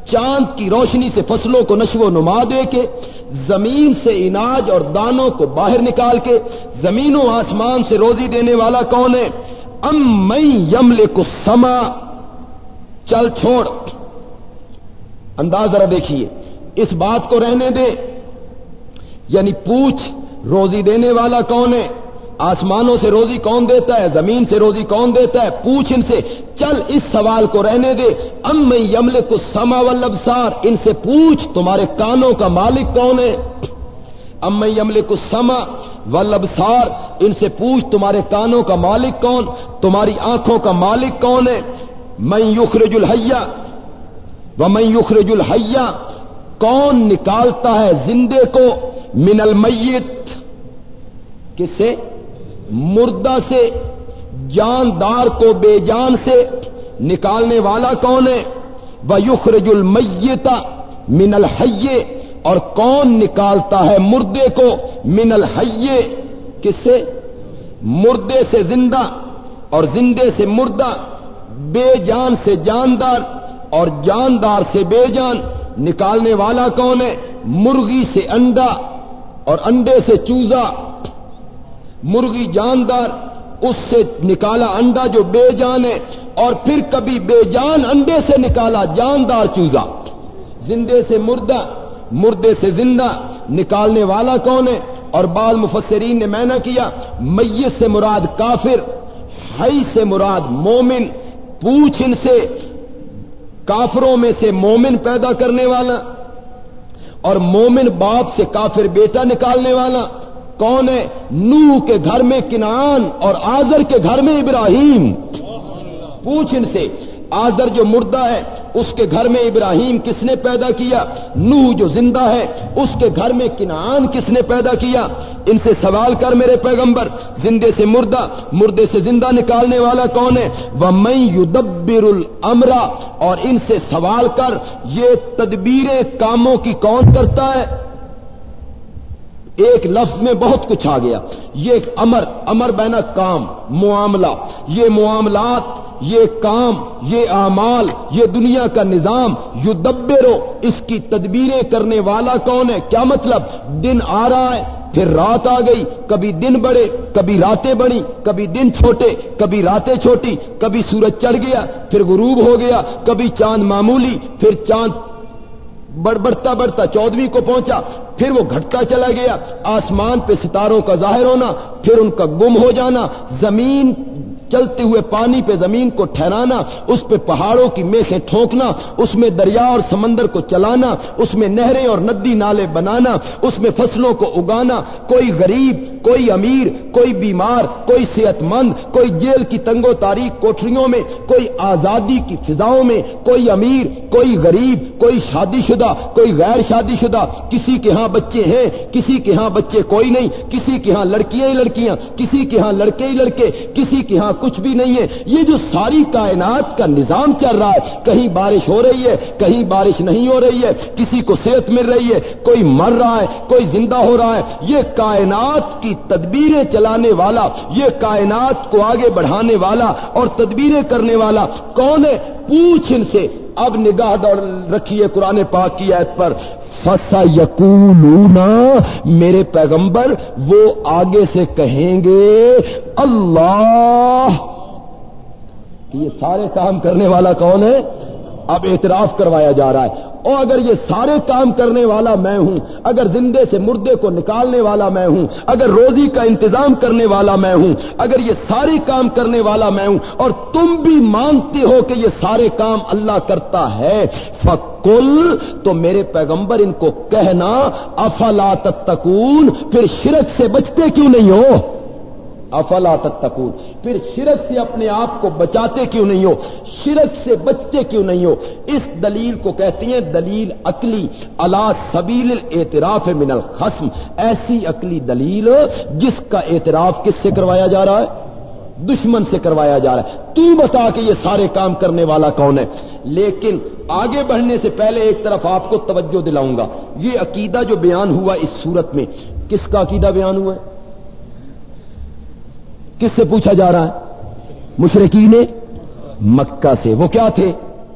چاند کی روشنی سے فصلوں کو نشو و نما دے کے، زمین سے اناج اور دانوں کو باہر نکال کے، زمین و آسمان سے روزی دینے والا کون ہے؟ ام میں یملے کو سما چل چھوڑ۔ انداز ذرا دیکھیے۔ اس بات کو رہنے دے۔ یعنی پوچھ، روزی دینے والا کون ہے؟ آسمانوں سے روزی کون دیتا ہے؟ زمین سے روزی کون دیتا ہے؟ پوچھ ان سے، چل اس سوال کو رہنے دے۔ ام میں یمل کو سما ولبسار ان سے پوچھ تمہارے کانوں کا مالک کون ہے؟ ام میں یمل کو سما ولبسار ان سے پوچھ تمہارے کانوں کا مالک کون؟ تمہاری آنکھوں کا مالک کون ہے؟ میں یخرج الحیا و میں یخرج الحیا کون نکالتا ہے زندے کو؟ من المیت۔ کس سے؟ مردہ سے، جاندار کو بے جان سے نکالنے والا کون ہے؟ وہ یخرج المیتا من الحیے اور کون نکالتا ہے مردے کو من الحیے کس سے مردے سے زندہ اور زندے سے مردہ، بے جان سے جاندار اور جاندار سے بے جان نکالنے والا کون ہے؟ مرغی سے انڈا اور انڈے سے چوزا مرغی جاندار، اس سے نکالا انڈا جو بے جان ہے، اور پھر کبھی بے جان انڈے سے نکالا جاندار چوزا۔ زندے سے مردہ، مردے سے زندہ، نکالنے والا کون ہے؟ اور بال مفسرین نے میں نہ کیا، میت سے مراد کافر ہائی سے مراد مومن پوچھ ان سے، کافروں میں سے مومن پیدا کرنے والا، اور مومن باپ سے کافر بیٹا نکالنے والا۔ کون ہے؟ نو کے گھر میں کنان اور آزر کے گھر میں ابراہیم۔ پوچھ ان سے آزر جو مردہ ہے، اس کے گھر میں ابراہیم کس نے پیدا کیا؟ نوح جو زندہ ہے، اس کے گھر میں کنعان کس نے پیدا کیا؟ ان سے سوال کر میرے پیغمبر، زندے سے مردہ، مردے سے زندہ نکالنے والا کون ہے؟ وہ میں یدبر المرا اور ان سے سوال کر، یہ تدبیریں کاموں کی کون کرتا ہے؟ ایک لفظ میں بہت کچھ آ گیا۔ یہ ایک امر امر بینا کام، معاملہ۔ یہ معاملات، یہ کام، یہ اعمال، یہ دنیا کا نظام۔ یو دبرو اس کی تدبیریں کرنے والا کون ہے؟ کیا مطلب؟ دن آ رہا ہے، پھر رات آ گئی۔ کبھی دن بڑے کبھی راتیں بڑی کبھی دن چھوٹے، کبھی راتیں چھوٹی، کبھی سورج چڑھ گیا، پھر غروب ہو گیا، کبھی چاند معمولی، پھر چاند بڑھ بڑھتا بڑھتا چودویں کو پہنچا، پھر وہ گھٹتا چلا گیا۔ آسمان پہ ستاروں کا ظاہر ہونا، پھر ان کا گم ہو جانا۔ زمین چلتے ہوئے پانی پہ زمین کو ٹھہرانا، اس پہ پہاڑوں کی میخیں ٹھونکنا اس میں دریا اور سمندر کو چلانا، اس میں نہریں اور ندی نالے بنانا، اس میں فصلوں کو اگانا، کوئی غریب، کوئی امیر، کوئی بیمار، کوئی صحت مند کوئی جیل کی تنگ و تاریخ کوٹریوں میں، کوئی آزادی کی فضاؤں میں، کوئی امیر، کوئی غریب، کوئی شادی شدہ کوئی غیر شادی شدہ کسی کے ہاں بچے ہیں، کسی کے ہاں بچے کوئی نہیں، کسی کے ہاں لڑکیاں ہی لڑکیاں، کسی کے ہاں لڑکے ہی لڑکے، کسی کے ہاں کچھ بھی نہیں ہے۔ یہ جو ساری کائنات کا نظام چل رہا ہے، کہیں بارش ہو رہی ہے، کہیں بارش نہیں ہو رہی ہے، کسی کو صحت مل رہی ہے، کوئی مر رہا ہے، کوئی زندہ ہو رہا ہے۔ یہ کائنات کی تدبیریں چلانے والا، یہ کائنات کو آگے بڑھانے والا اور تدبیریں کرنے والا کون ہے؟ پوچھ ان سے۔ اب نگاہ دوڑ رکھیے قرآن پاک کی ایت پر۔ فسا یقولونا میرے پیغمبر، وہ آگے سے کہیں گے، اللہ۔ کہ یہ سارے کام کرنے والا کون ہے؟ اب اعتراف کروایا جا رہا ہے۔ اور اگر یہ سارے کام کرنے والا میں ہوں، اگر زندے سے مردے کو نکالنے والا میں ہوں، اگر روزی کا انتظام کرنے والا میں ہوں، اگر یہ سارے کام کرنے والا میں ہوں، اور تم بھی مانتے ہو کہ یہ سارے کام اللہ کرتا ہے فکل تو میرے پیغمبر ان کو کہنا، افلا تتکون پھر شرک سے بچتے کیوں نہیں ہو؟ افلا تتکون پھر شرک سے اپنے آپ کو بچاتے کیوں نہیں ہو؟ شرک سے بچتے کیوں نہیں ہو؟ اس دلیل کو کہتے ہیں دلیل عقلی اللہ سبیل اعتراف من الخصم۔ ایسی عقلی دلیل جس کا اعتراف کس سے کروایا جا رہا ہے؟ دشمن سے کروایا جا رہا ہے۔ تو بتا کہ یہ سارے کام کرنے والا کون ہے؟ لیکن آگے بڑھنے سے پہلے ایک طرف آپ کو توجہ دلاؤں گا۔ یہ عقیدہ جو بیان ہوا اس صورت میں، کس کا عقیدہ بیان ہوا ہے؟ کس سے پوچھا جا رہا ہے؟ مشرقین مکہ سے۔ وہ کیا تھے؟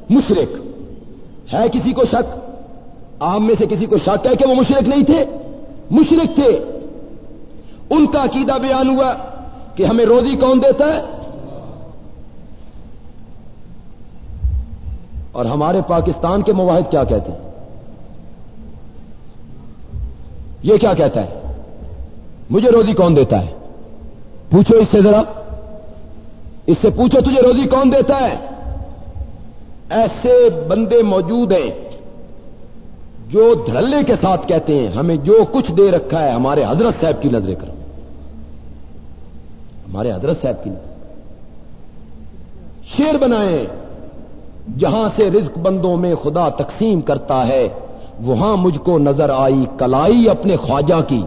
مشرق۔ ہے کسی کو شک؟ عام میں سے کسی کو شک ہے کہ وہ مشرق نہیں تھے؟ مشرق تھے۔ ان کا عقیدہ بیان ہوا کہ ہمیں روزی کون دیتا ہے؟ اور ہمارے پاکستان کے مواحد کیا کہتے ہیں؟ یہ کیا کہتا ہے؟ مجھے روزی کون دیتا ہے؟ پوچھو اس سے ذرا۔ اس سے پوچھو تجھے روزی کون دیتا ہے؟ ایسے بندے موجود ہیں جو دھڑلے کے ساتھ کہتے ہیں، ہمیں جو کچھ دے رکھا ہے، ہمارے حضرت صاحب کی نظریں کرو۔ ہمارے حضرت صاحب کی نظر شیر بنائے جہاں سے رزق بندوں میں خدا تقسیم کرتا ہے، وہاں مجھ کو نظر آئی، کلائی اپنے خواجہ کی۔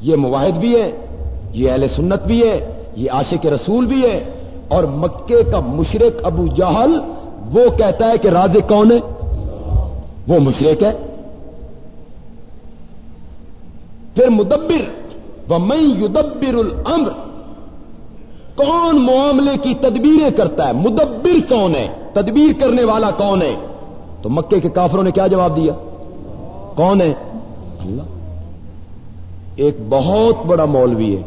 یہ مواحد بھی ہے یہ اہل سنت بھی ہے یہ عاشق رسول بھی ہے اور مکے کا مشرق ابو جہل وہ کہتا ہے کہ رازق کون ہے؟ وہ مشرق ہے۔ پھر مدبر و میں یدبر الامر کون معاملے کی تدبیریں کرتا ہے؟ مدبر کون ہے؟ تدبیر کرنے والا کون ہے؟ تو مکے کے کافروں نے کیا جواب دیا؟ کون ہے؟ اللہ۔ ایک بہت بڑا مولوی ہے،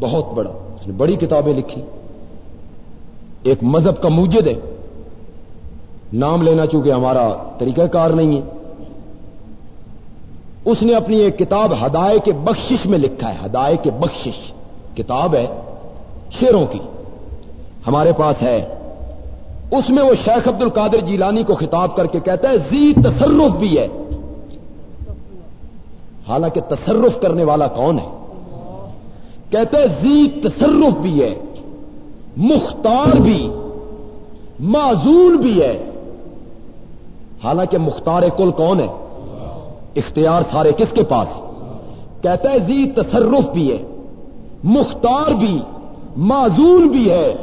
بہت بڑا، اس نے بڑی کتابیں لکھی۔ ایک مذہب کا موجد ہے۔ نام لینا چونکہ ہمارا طریقہ کار نہیں ہے۔ اس نے اپنی ایک کتاب ہدائے کے بخشش میں لکھا ہے، ہدائے کے بخشش۔ کتاب ہے شیروں کی۔ ہمارے پاس ہے۔ اس میں وہ شیخ عبد القادر جیلانی کو خطاب کر کے کہتا ہے، زی تصرف بھی ہے۔ حالانکہ تصرف کرنے والا کون ہے؟ کہتے ہیں زی تصرف بھی ہے، مختار بھی معذول بھی ہے۔ حالانکہ مختار کل کون ہے؟ اختیار سارے کس کے پاس؟ کہتا ہے زی تصرف بھی ہے، مختار بھی معذول بھی ہے۔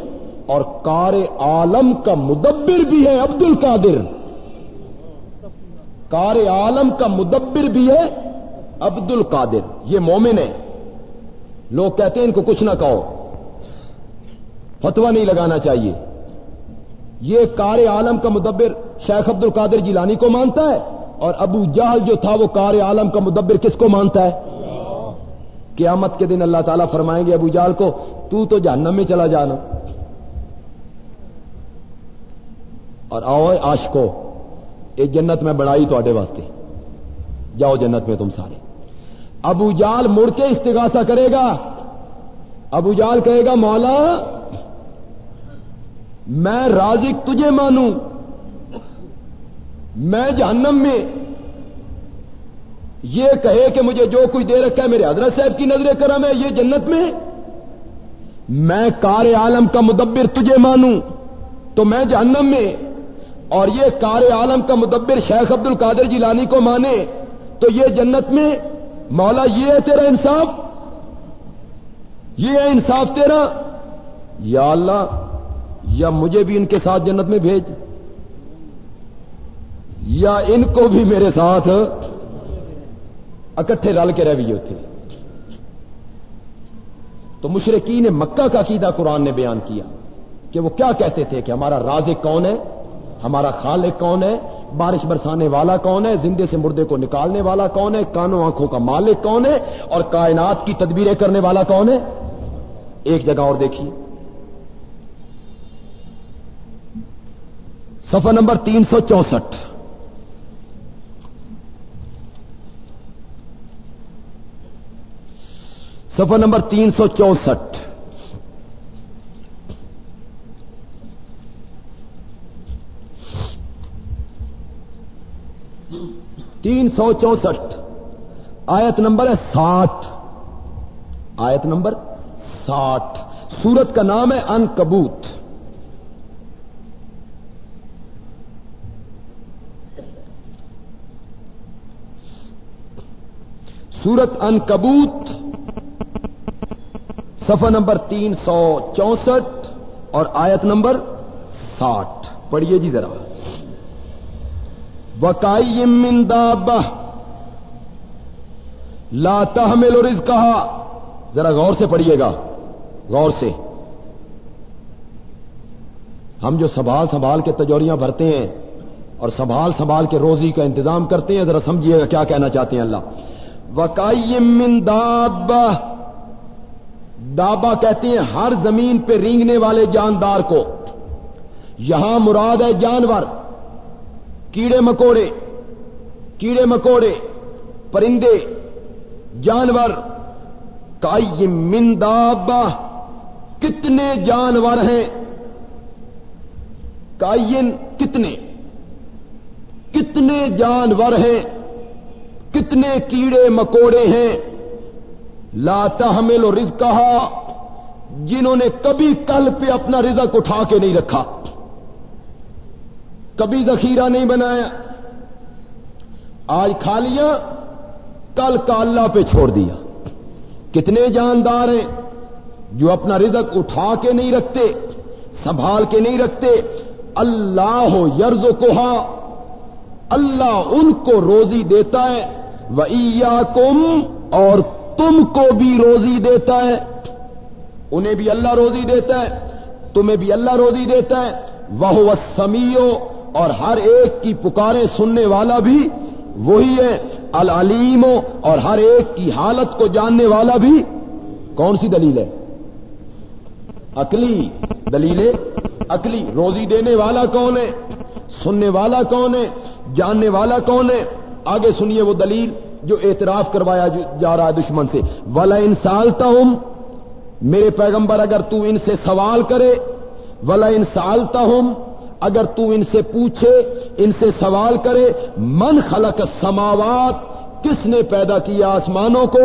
اور کار عالم کا مدبر بھی ہے عبد القادر کار عالم کا مدبر بھی ہے عبد القادر یہ مومن ہے لوگ کہتے ہیں ان کو کچھ نہ کہو۔ فتوا نہیں لگانا چاہیے۔ یہ کار عالم کا مدبر شیخ عبد القادر جیلانی کو مانتا ہے اور ابو جہل جو تھا وہ کار عالم کا مدبر کس کو مانتا ہے؟ قیامت کے دن اللہ تعالیٰ فرمائیں گے ابو جہل کو، تو تو جہنم میں چلا جانا۔ اور آؤ آش کو ایک جنت میں بڑائی تو واسطے۔ جاؤ جنت میں تم سارے۔ ابو جال مڑ کے استغاثہ کرے گا۔ ابو جال کہے گا، مولا، میں رازق تجھے مانوں۔ میں جہنم میں۔ یہ کہے کہ مجھے جو کچھ دے رکھا ہے میرے حضرت صاحب کی نظر کرم ہے، یہ جنت میں۔ میں کار عالم کا مدبر تجھے مانوں۔ تو میں جہنم میں۔ اور یہ کار عالم کا مدبر شیخ عبد القادر جیلانی کو مانے۔ تو یہ جنت میں۔ مولا، یہ ہے تیرا انصاف؟ یہ ہے انصاف تیرا؟ یا اللہ، یا مجھے بھی ان کے ساتھ جنت میں بھیج۔ یا ان کو بھی میرے ساتھ اکٹھے رل کے رویے ہوتے۔ تو مشرقین مکہ کا عقیدہ قرآن نے بیان کیا کہ وہ کیا کہتے تھے کہ ہمارا رازق کون ہے؟ ہمارا خالق کون ہے؟ بارش برسانے والا کون ہے؟ زندے سے مردے کو نکالنے والا کون ہے؟ کانوں آنکھوں کا مالک کون ہے؟ اور کائنات کی تدبیریں کرنے والا کون ہے؟ ایک جگہ اور دیکھیے۔ سفر نمبر تین سو چونسٹھ۔ سفر نمبر تین سو چونسٹھ۔ تین سو چونسٹھ۔ آیت نمبر ہے ساٹھ۔ آیت نمبر ساٹھ۔ سورت کا نام ہے ان کبوت سورت ان کبوت سفر نمبر تین سو چونسٹھ اور آیت نمبر ساٹھ۔ پڑھیے جی ذرا۔ وکائی دابہ لا تحمل رزق کہا ذرا غور سے پڑھیے گا۔ غور سے۔ ہم جو سنبھال سنبھال کے تجوریاں بھرتے ہیں اور سنبھال سنبھال کے روزی کا انتظام کرتے ہیں، ذرا سمجھیے گا کیا کہنا چاہتے ہیں اللہ۔ وکائی دابہ دابا کہتے ہیں ہر زمین پہ رینگنے والے جاندار کو۔ یہاں مراد ہے جانور۔ کیڑے مکوڑے کیڑے مکوڑے، پرندے، جانور، کائی مندابا کتنے جانور ہیں؟ کائن کتنے؟ کتنے جانور ہیں؟ کتنے کیڑے مکوڑے ہیں؟ لاتا ہمیں لو رز کہا جنہوں نے کبھی کل پہ اپنا رزق اٹھا کے نہیں رکھا۔ کبھی ذخیرہ نہیں بنایا۔ آج کھا لیا کل کا اللہ پہ چھوڑ دیا۔ کتنے جاندار ہیں جو اپنا رزق اٹھا کے نہیں رکھتے، سنبھال کے نہیں رکھتے۔ اللہ ہو یرز کو اللہ ان کو روزی دیتا ہے۔ وہ اور تم کو بھی روزی دیتا ہے۔ انہیں بھی اللہ روزی دیتا ہے، تمہیں بھی اللہ روزی دیتا ہے۔ وہ سمیو اور ہر ایک کی پکارے سننے والا بھی وہی ہے، العلیم اور ہر ایک کی حالت کو جاننے والا بھی۔ کون سی دلیل ہے؟ اکلی دلیل اکلی روزی دینے والا کون ہے؟ سننے والا کون ہے؟ جاننے والا کون ہے؟ آگے سنیے وہ دلیل جو اعتراف کروایا جا رہا ہے دشمن سے۔ ولا انسالتا ہوں میرے پیغمبر اگر تو ان سے سوال کرے۔ ولا انسالتا ہوں اگر تو ان سے پوچھے، ان سے سوال کرے، من خلق سماوات کس نے پیدا کیا آسمانوں کو؟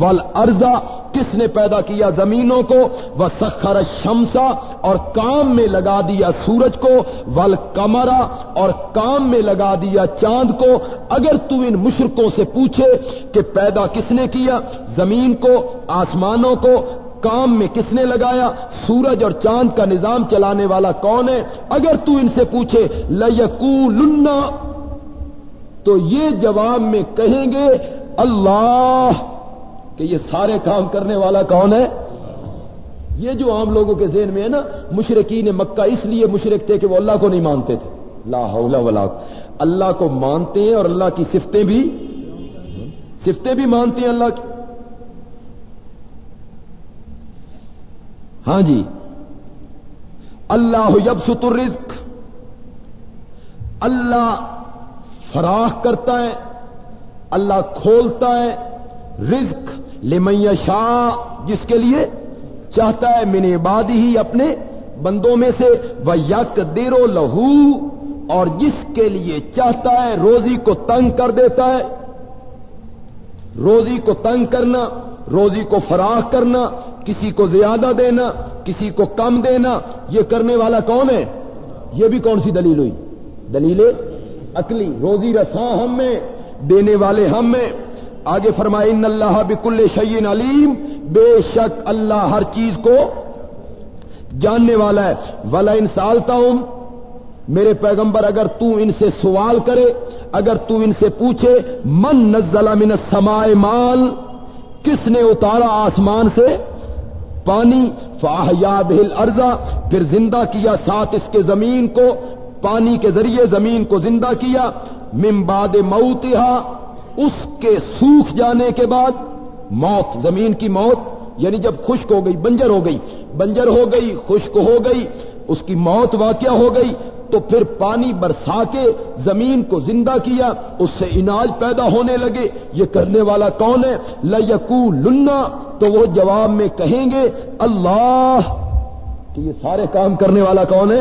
ول ارزا کس نے پیدا کیا زمینوں کو؟ وہ سخر شمسا اور کام میں لگا دیا سورج کو ول کمرا اور کام میں لگا دیا چاند کو۔ اگر تو ان مشرقوں سے پوچھے کہ پیدا کس نے کیا؟ زمین کو، آسمانوں کو کام میں کس نے لگایا؟ سورج اور چاند کا نظام چلانے والا کون ہے؟ اگر تو ان سے پوچھے لکو لنا تو یہ جواب میں کہیں گے، اللہ کہ یہ سارے کام کرنے والا کون ہے؟ یہ جو عام لوگوں کے ذہن میں ہے نا، مشرقین مکہ اس لیے مشرق تھے کہ وہ اللہ کو نہیں مانتے تھے۔ لا حول ولا اللہ کو مانتے ہیں اور اللہ کی صفتیں بھی صفتیں بھی مانتے ہیں اللہ کی۔ ہاں جی۔ اللہ یب ستر اللہ فراخ کرتا ہے۔ اللہ کھولتا ہے۔ رزق لمیا شاہ جس کے لیے چاہتا ہے۔ من عباد ہی اپنے بندوں میں سے۔ وہ یک دیرو لہو اور جس کے لیے چاہتا ہے۔ روزی کو تنگ کر دیتا ہے۔ روزی کو تنگ کرنا، روزی کو فراخ کرنا کسی کو زیادہ دینا، کسی کو کم دینا، یہ کرنے والا کون ہے؟ یہ بھی کون سی دلیل ہوئی؟ دلیل عقلی، روزی رساں ہم میں، دینے والے ہم میں۔ آگے فرمائے، ان اللہ بکل شعین علیم، بے شک اللہ ہر چیز کو جاننے والا ہے۔ ولا انسالتا ہوں میرے پیغمبر، اگر تو ان سے سوال کرے، اگر تو ان سے پوچھے، من نزل من السماء مال، کس نے اتارا آسمان سے؟ پانی فاہیا بہل ارزا پھر زندہ کیا ساتھ اس کے زمین کو، پانی کے ذریعے زمین کو زندہ کیا ممباد موتہا، اس کے سوکھ جانے کے بعد موت، زمین کی موت یعنی جب خشک ہو گئی، بنجر ہو گئی، بنجر ہو گئی، خشک ہو گئی، اس کی موت واقع ہو گئی تو پھر پانی برسا کے زمین کو زندہ کیا، اس سے اناج پیدا ہونے لگے۔ یہ کرنے والا کون ہے؟ لکو لنا تو وہ جواب میں کہیں گے، اللہ۔ کہ یہ سارے کام کرنے والا کون ہے؟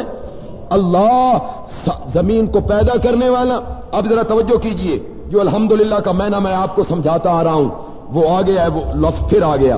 اللہ۔ زمین کو پیدا کرنے والا۔ اب ذرا توجہ کیجیے، جو الحمدللہ کا میں میں آپ کو سمجھاتا آ رہا ہوں، وہ آ گیا ہے، وہ لفظ پھر آ گیا۔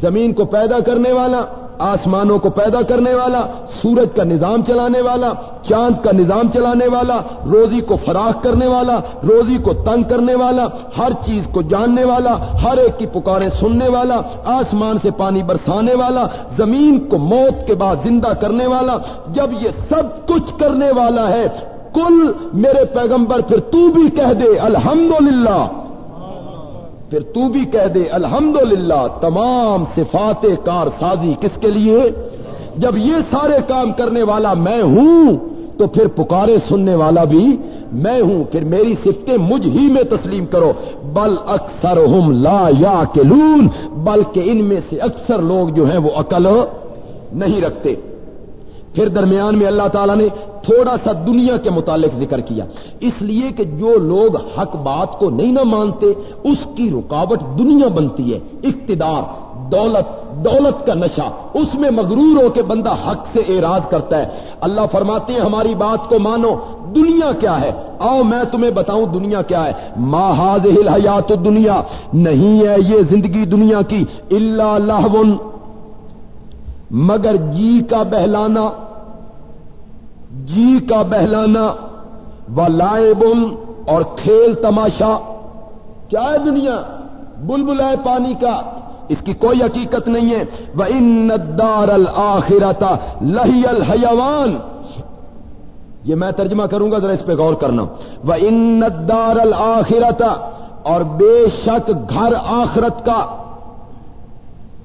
زمین کو پیدا کرنے والا آسمانوں کو پیدا کرنے والا، سورج کا نظام چلانے والا، چاند کا نظام چلانے والا، روزی کو فراخ کرنے والا، روزی کو تنگ کرنے والا، ہر چیز کو جاننے والا، ہر ایک کی پکاریں سننے والا، آسمان سے پانی برسانے والا، زمین کو موت کے بعد زندہ کرنے والا، جب یہ سب کچھ کرنے والا ہے، کل میرے پیغمبر پھر تو بھی کہہ دے، الحمدللہ۔ پھر تو بھی کہہ دے، الحمدللہ، تمام صفات کار سازی کس کے لیے؟ جب یہ سارے کام کرنے والا میں ہوں، تو پھر پکارے سننے والا بھی میں ہوں. پھر میری صفتیں مجھ ہی میں تسلیم کرو. بل اکثر ہم لا یا کلون بلکہ ان میں سے اکثر لوگ جو ہیں وہ عقل نہیں رکھتے. پھر درمیان میں اللہ تعالیٰ نے تھوڑا سا دنیا کے متعلق ذکر کیا۔ اس لیے کہ جو لوگ حق بات کو نہیں نہ مانتے، اس کی رکاوٹ دنیا بنتی ہے۔ اقتدار، دولت دولت کا نشہ، اس میں مغرور ہو کے بندہ حق سے اعراض کرتا ہے۔ اللہ فرماتے ہیں، ہماری بات کو مانو، دنیا کیا ہے؟ آؤ میں تمہیں بتاؤں دنیا کیا ہے۔ ماہاد حیات دنیا نہیں ہے یہ زندگی دنیا کی اللہ اللہ مگر جی کا بہلانا جی کا بہلانا و لائے اور کھیل تماشا۔ کیا ہے دنیا؟ بلبل ہے پانی کا۔ اس کی کوئی حقیقت نہیں ہے۔ وہ ان دار الآخرتا لہی الحیوان۔ یہ میں ترجمہ کروں گا، ذرا اس پہ غور کرنا۔ وہ ان دار الآخرتا اور بے شک گھر آخرت کا۔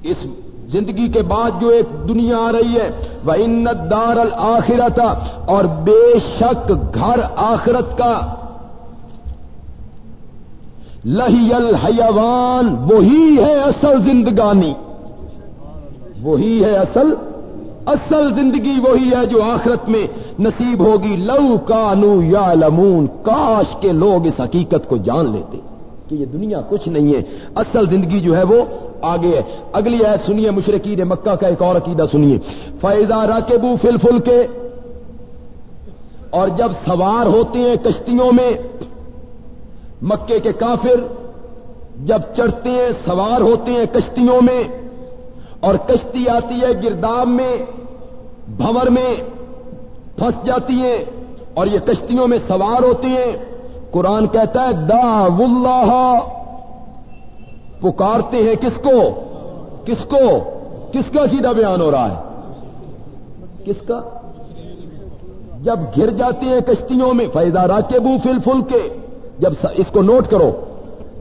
اس زندگی کے بعد جو ایک دنیا آ رہی ہے وہ ان دار الآخرت اور بے شک گھر آخرت کا۔ لہی الحیوان وہی ہے اصل زندگانی۔ وہی ہے اصل اصل زندگی وہی ہے جو آخرت میں نصیب ہوگی۔ لو کانو یا لمون کاش کے لوگ اس حقیقت کو جان لیتے۔ کہ یہ دنیا کچھ نہیں ہے۔ اصل زندگی جو ہے وہ آگے ہے۔ اگلی ہے سنیے، مشرقین مکہ کا ایک اور عقیدہ سنیے۔ فیضا راکبو فل فل کے اور جب سوار ہوتے ہیں کشتیوں میں، مکے کے کافر جب چڑھتے ہیں، سوار ہوتے ہیں کشتیوں میں، اور کشتی آتی ہے گرداب میں بھور میں، پھنس جاتی ہے اور یہ کشتیوں میں سوار ہوتے ہیں قرآن کہتا ہے، دا اللہ پکارتے ہیں کس کو؟ کس کو؟ کس کا سیدھا بیان ہو رہا ہے؟ کس کا؟ جب گر جاتے ہیں کشتیوں میں فیضا راکے بو فل فل کے جب اس کو نوٹ کرو،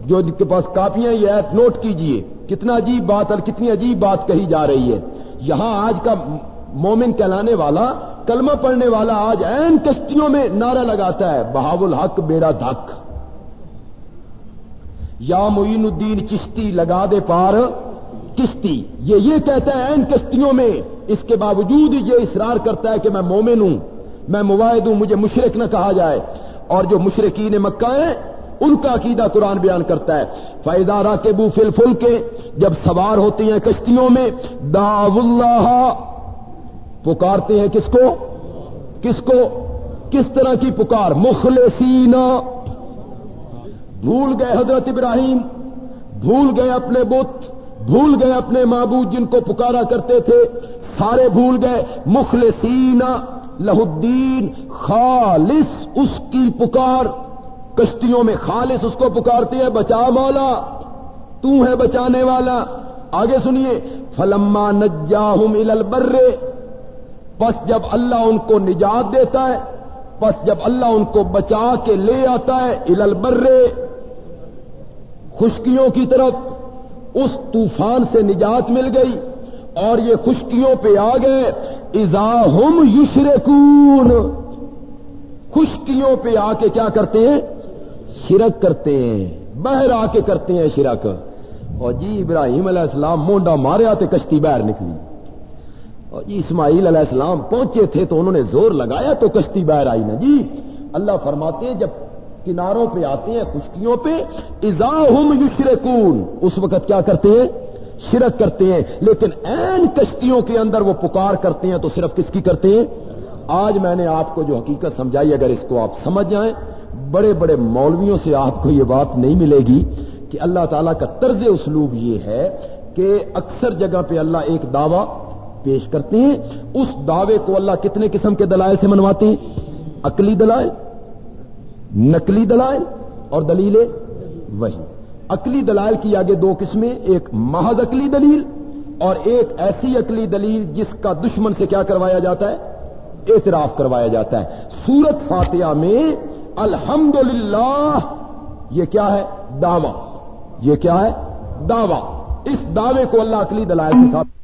جو کے پاس کاپیاں یہ ایپ نوٹ کیجیے، کتنا عجیب بات اور کتنی عجیب بات کہی جا رہی ہے۔ یہاں آج کا مومن کہلانے والا کلمہ پڑھنے والا آج این کشتیوں میں نعرہ لگاتا ہے، بہاول الحق بیڑا دھک۔ یا معین الدین چشتی لگا دے پار۔ کشتی، یہ یہ کہتا ہے این کشتیوں میں، اس کے باوجود یہ اصرار کرتا ہے کہ میں مومن ہوں، میں مواعد ہوں، مجھے مشرق نہ کہا جائے۔ اور جو مشرقین مکہ ہیں، ان کا عقیدہ قرآن بیان کرتا ہے۔ فیدارا کے بو فل فل کے جب سوار ہوتی ہیں کشتیوں میں داو اللہ پکارتے ہیں کس کو؟ کس کو؟ کس طرح کی پکار؟ مخلصینہ بھول گئے حضرت ابراہیم، بھول گئے اپنے بت، بھول گئے اپنے معبود جن کو پکارا کرتے تھے، سارے بھول گئے۔ مخلصین، لہ الدین، خالص اس کی پکار۔ کشتیوں میں خالص اس کو پکارتے ہیں۔ بچا مولا، تو ہے بچانے والا۔ آگے سنیے، فلما نجاہم البرے پس جب اللہ ان کو نجات دیتا ہے پس جب اللہ ان کو بچا کے لے آتا ہے البرے خشکیوں کی طرف، اس طوفان سے نجات مل گئی اور یہ خشکیوں پہ آ گئے ہم یشرکون۔ خشکیوں پہ آ کے کیا کرتے ہیں؟ شرک کرتے ہیں، بہر آ کے کرتے ہیں شرک۔ اور جی ابراہیم علیہ السلام مونڈا مارے آتے کشتی باہر نکلی۔ اور جی اسماعیل علیہ السلام پہنچے تھے تو انہوں نے زور لگایا تو کشتی باہر آئی نا جی۔ اللہ فرماتے ہیں جب کناروں پہ آتے ہیں، خشکیوں پہ ہم یشرکون۔ اس وقت کیا کرتے ہیں؟ شرک کرتے ہیں۔ لیکن این کشتیوں کے اندر وہ پکار کرتے ہیں تو صرف کس کی کرتے ہیں؟ آج میں نے آپ کو جو حقیقت سمجھائی، اگر اس کو آپ سمجھ جائیں، بڑے بڑے مولویوں سے آپ کو یہ بات نہیں ملے گی کہ اللہ تعالیٰ کا طرز اسلوب یہ ہے کہ اکثر جگہ پہ اللہ ایک دعوی پیش کرتے ہیں۔ اس دعوے کو اللہ کتنے قسم کے دلائل سے منواتے ہیں؟ عقلی دلائل، نقلی دلائل اور دلیلیں وہی عقلی دلائل کی آگے دو قسمیں، ایک محض عقلی دلیل اور ایک ایسی عقلی دلیل جس کا دشمن سے کیا کروایا جاتا ہے؟ اعتراف کروایا جاتا ہے۔ سورت فاتحہ میں الحمد یہ کیا ہے؟ دعوی۔ یہ کیا ہے؟ دعوی۔ اس دعوے کو اللہ عقلی دلائل کے ساتھ